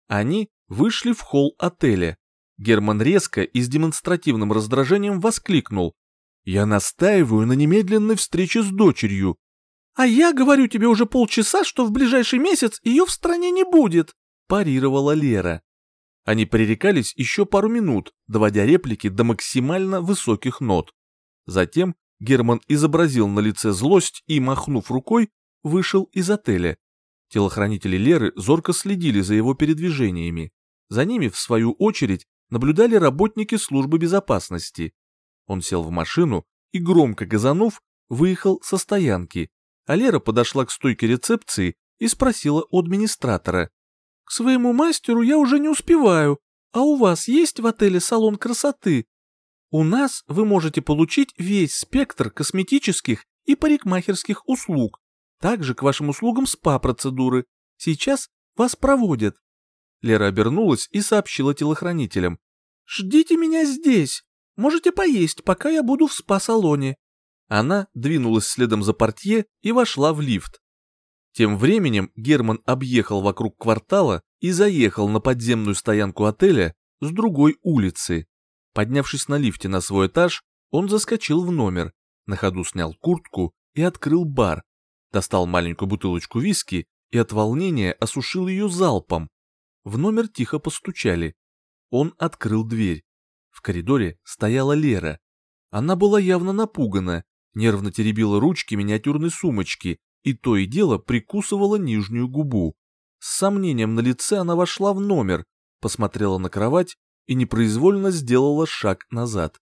Они вышли в холл отеля. Герман резко и с демонстративным раздражением воскликнул. «Я настаиваю на немедленной встрече с дочерью». «А я говорю тебе уже полчаса, что в ближайший месяц ее в стране не будет», парировала Лера. Они пререкались еще пару минут, доводя реплики до максимально высоких нот. Затем Герман изобразил на лице злость и, махнув рукой, вышел из отеля. Телохранители Леры зорко следили за его передвижениями. За ними, в свою очередь, наблюдали работники службы безопасности. Он сел в машину и, громко газанув, выехал со стоянки, а Лера подошла к стойке рецепции и спросила у администратора. К своему мастеру я уже не успеваю. А у вас есть в отеле салон красоты? У нас вы можете получить весь спектр косметических и парикмахерских услуг. Также к вашим услугам СПА-процедуры. Сейчас вас проводят. Лера обернулась и сообщила телохранителям. «Ждите меня здесь. Можете поесть, пока я буду в спа-салоне». Она двинулась следом за портье и вошла в лифт. Тем временем Герман объехал вокруг квартала и заехал на подземную стоянку отеля с другой улицы. Поднявшись на лифте на свой этаж, он заскочил в номер, на ходу снял куртку и открыл бар, достал маленькую бутылочку виски и от волнения осушил ее залпом. В номер тихо постучали. Он открыл дверь. В коридоре стояла Лера. Она была явно напугана, нервно теребила ручки миниатюрной сумочки и то и дело прикусывала нижнюю губу. С сомнением на лице она вошла в номер, посмотрела на кровать и непроизвольно сделала шаг назад.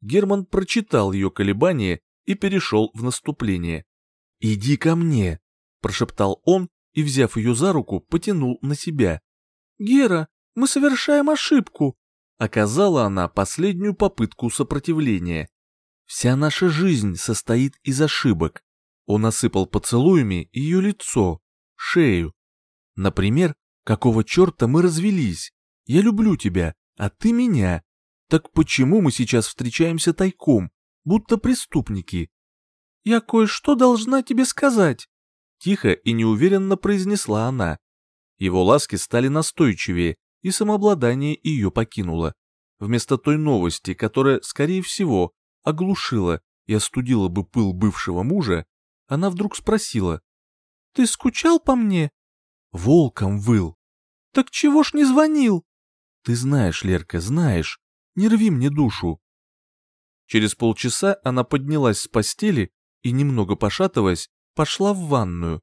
Герман прочитал ее колебания и перешел в наступление. «Иди ко мне», — прошептал он и, взяв ее за руку, потянул на себя. «Гера, мы совершаем ошибку», — оказала она последнюю попытку сопротивления. «Вся наша жизнь состоит из ошибок. Он осыпал поцелуями ее лицо, шею. Например, какого черта мы развелись? Я люблю тебя, а ты меня. Так почему мы сейчас встречаемся тайком, будто преступники? Я кое-что должна тебе сказать. Тихо и неуверенно произнесла она. Его ласки стали настойчивее, и самообладание ее покинуло. Вместо той новости, которая, скорее всего, оглушила и остудила бы пыл бывшего мужа, она вдруг спросила. «Ты скучал по мне?» Волком выл. «Так чего ж не звонил?» «Ты знаешь, Лерка, знаешь. Не рви мне душу». Через полчаса она поднялась с постели и, немного пошатываясь, пошла в ванную.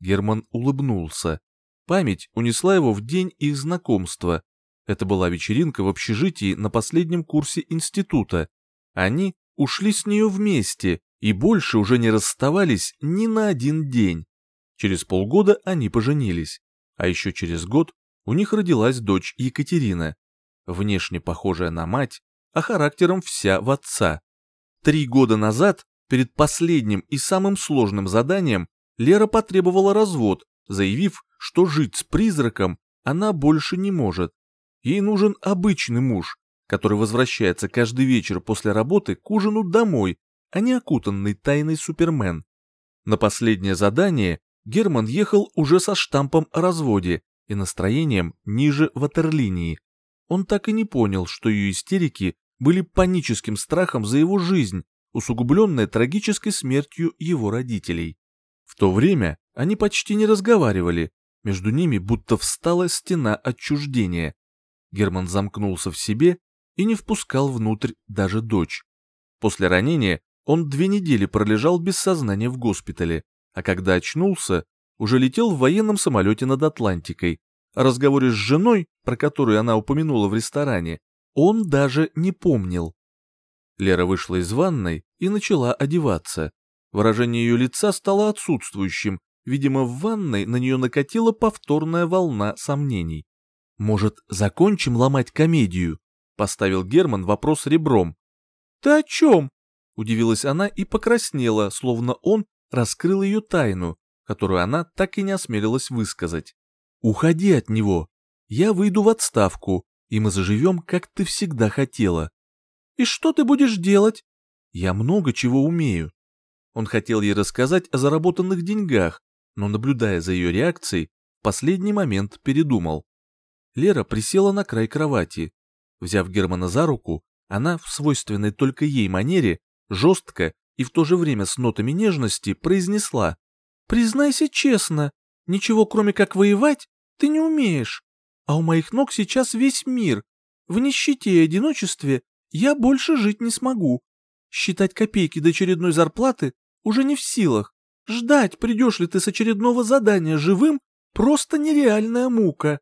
Герман улыбнулся. Память унесла его в день их знакомства. Это была вечеринка в общежитии на последнем курсе института. Они ушли с нее вместе, и больше уже не расставались ни на один день. Через полгода они поженились. А еще через год у них родилась дочь Екатерина, внешне похожая на мать, а характером вся в отца. Три года назад, перед последним и самым сложным заданием, Лера потребовала развод, заявив, что жить с призраком она больше не может. Ей нужен обычный муж, который возвращается каждый вечер после работы к ужину домой, а не окутанный тайной Супермен. На последнее задание Герман ехал уже со штампом о разводе и настроением ниже ватерлинии. Он так и не понял, что ее истерики были паническим страхом за его жизнь, усугубленной трагической смертью его родителей. В то время они почти не разговаривали, между ними будто встала стена отчуждения. Герман замкнулся в себе и не впускал внутрь даже дочь. После ранения он две недели пролежал без сознания в госпитале, а когда очнулся, уже летел в военном самолете над Атлантикой. О разговоре с женой, про которую она упомянула в ресторане, он даже не помнил. Лера вышла из ванной и начала одеваться. Выражение ее лица стало отсутствующим, видимо, в ванной на нее накатила повторная волна сомнений. «Может, закончим ломать комедию?» — поставил Герман вопрос ребром. «Ты о чем?» — удивилась она и покраснела, словно он раскрыл ее тайну, которую она так и не осмелилась высказать. «Уходи от него. Я выйду в отставку, и мы заживем, как ты всегда хотела». «И что ты будешь делать?» «Я много чего умею». Он хотел ей рассказать о заработанных деньгах, но, наблюдая за ее реакцией, в последний момент передумал. Лера присела на край кровати. Взяв Германа за руку, она в свойственной только ей манере, жестко и в то же время с нотами нежности произнесла «Признайся честно, ничего кроме как воевать ты не умеешь, а у моих ног сейчас весь мир. В нищете и одиночестве я больше жить не смогу. Считать копейки до очередной зарплаты уже не в силах. Ждать, придешь ли ты с очередного задания живым, просто нереальная мука.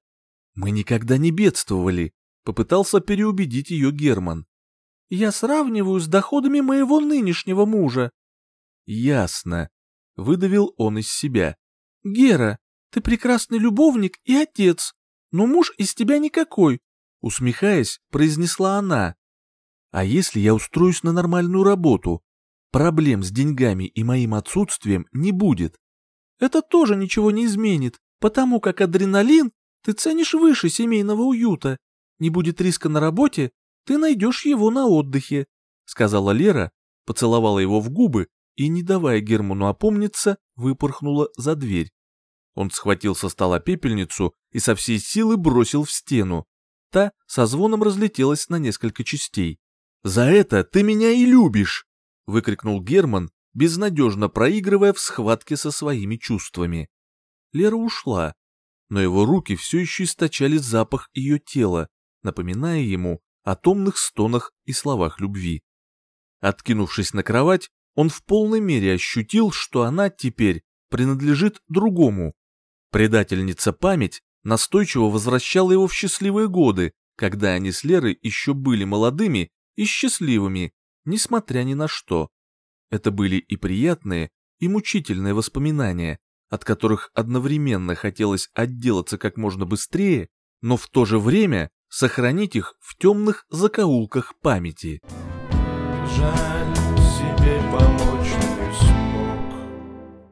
Мы никогда не бедствовали, попытался переубедить ее Герман. Я сравниваю с доходами моего нынешнего мужа. Ясно. Выдавил он из себя. Гера, ты прекрасный любовник и отец, но муж из тебя никакой. Усмехаясь, произнесла она. А если я устроюсь на нормальную работу? Проблем с деньгами и моим отсутствием не будет. Это тоже ничего не изменит, потому как адреналин ты ценишь выше семейного уюта. Не будет риска на работе, ты найдешь его на отдыхе», — сказала Лера, поцеловала его в губы и, не давая Герману опомниться, выпорхнула за дверь. Он схватил со стола пепельницу и со всей силы бросил в стену. Та со звоном разлетелась на несколько частей. «За это ты меня и любишь!» — выкрикнул Герман, безнадежно проигрывая в схватке со своими чувствами. Лера ушла, но его руки все еще источали запах ее тела, напоминая ему о томных стонах и словах любви. Откинувшись на кровать, он в полной мере ощутил, что она теперь принадлежит другому. Предательница память настойчиво возвращала его в счастливые годы, когда они с Лерой еще были молодыми и счастливыми, несмотря ни на что. Это были и приятные, и мучительные воспоминания, от которых одновременно хотелось отделаться как можно быстрее, но в то же время сохранить их в темных закоулках памяти. Жаль себе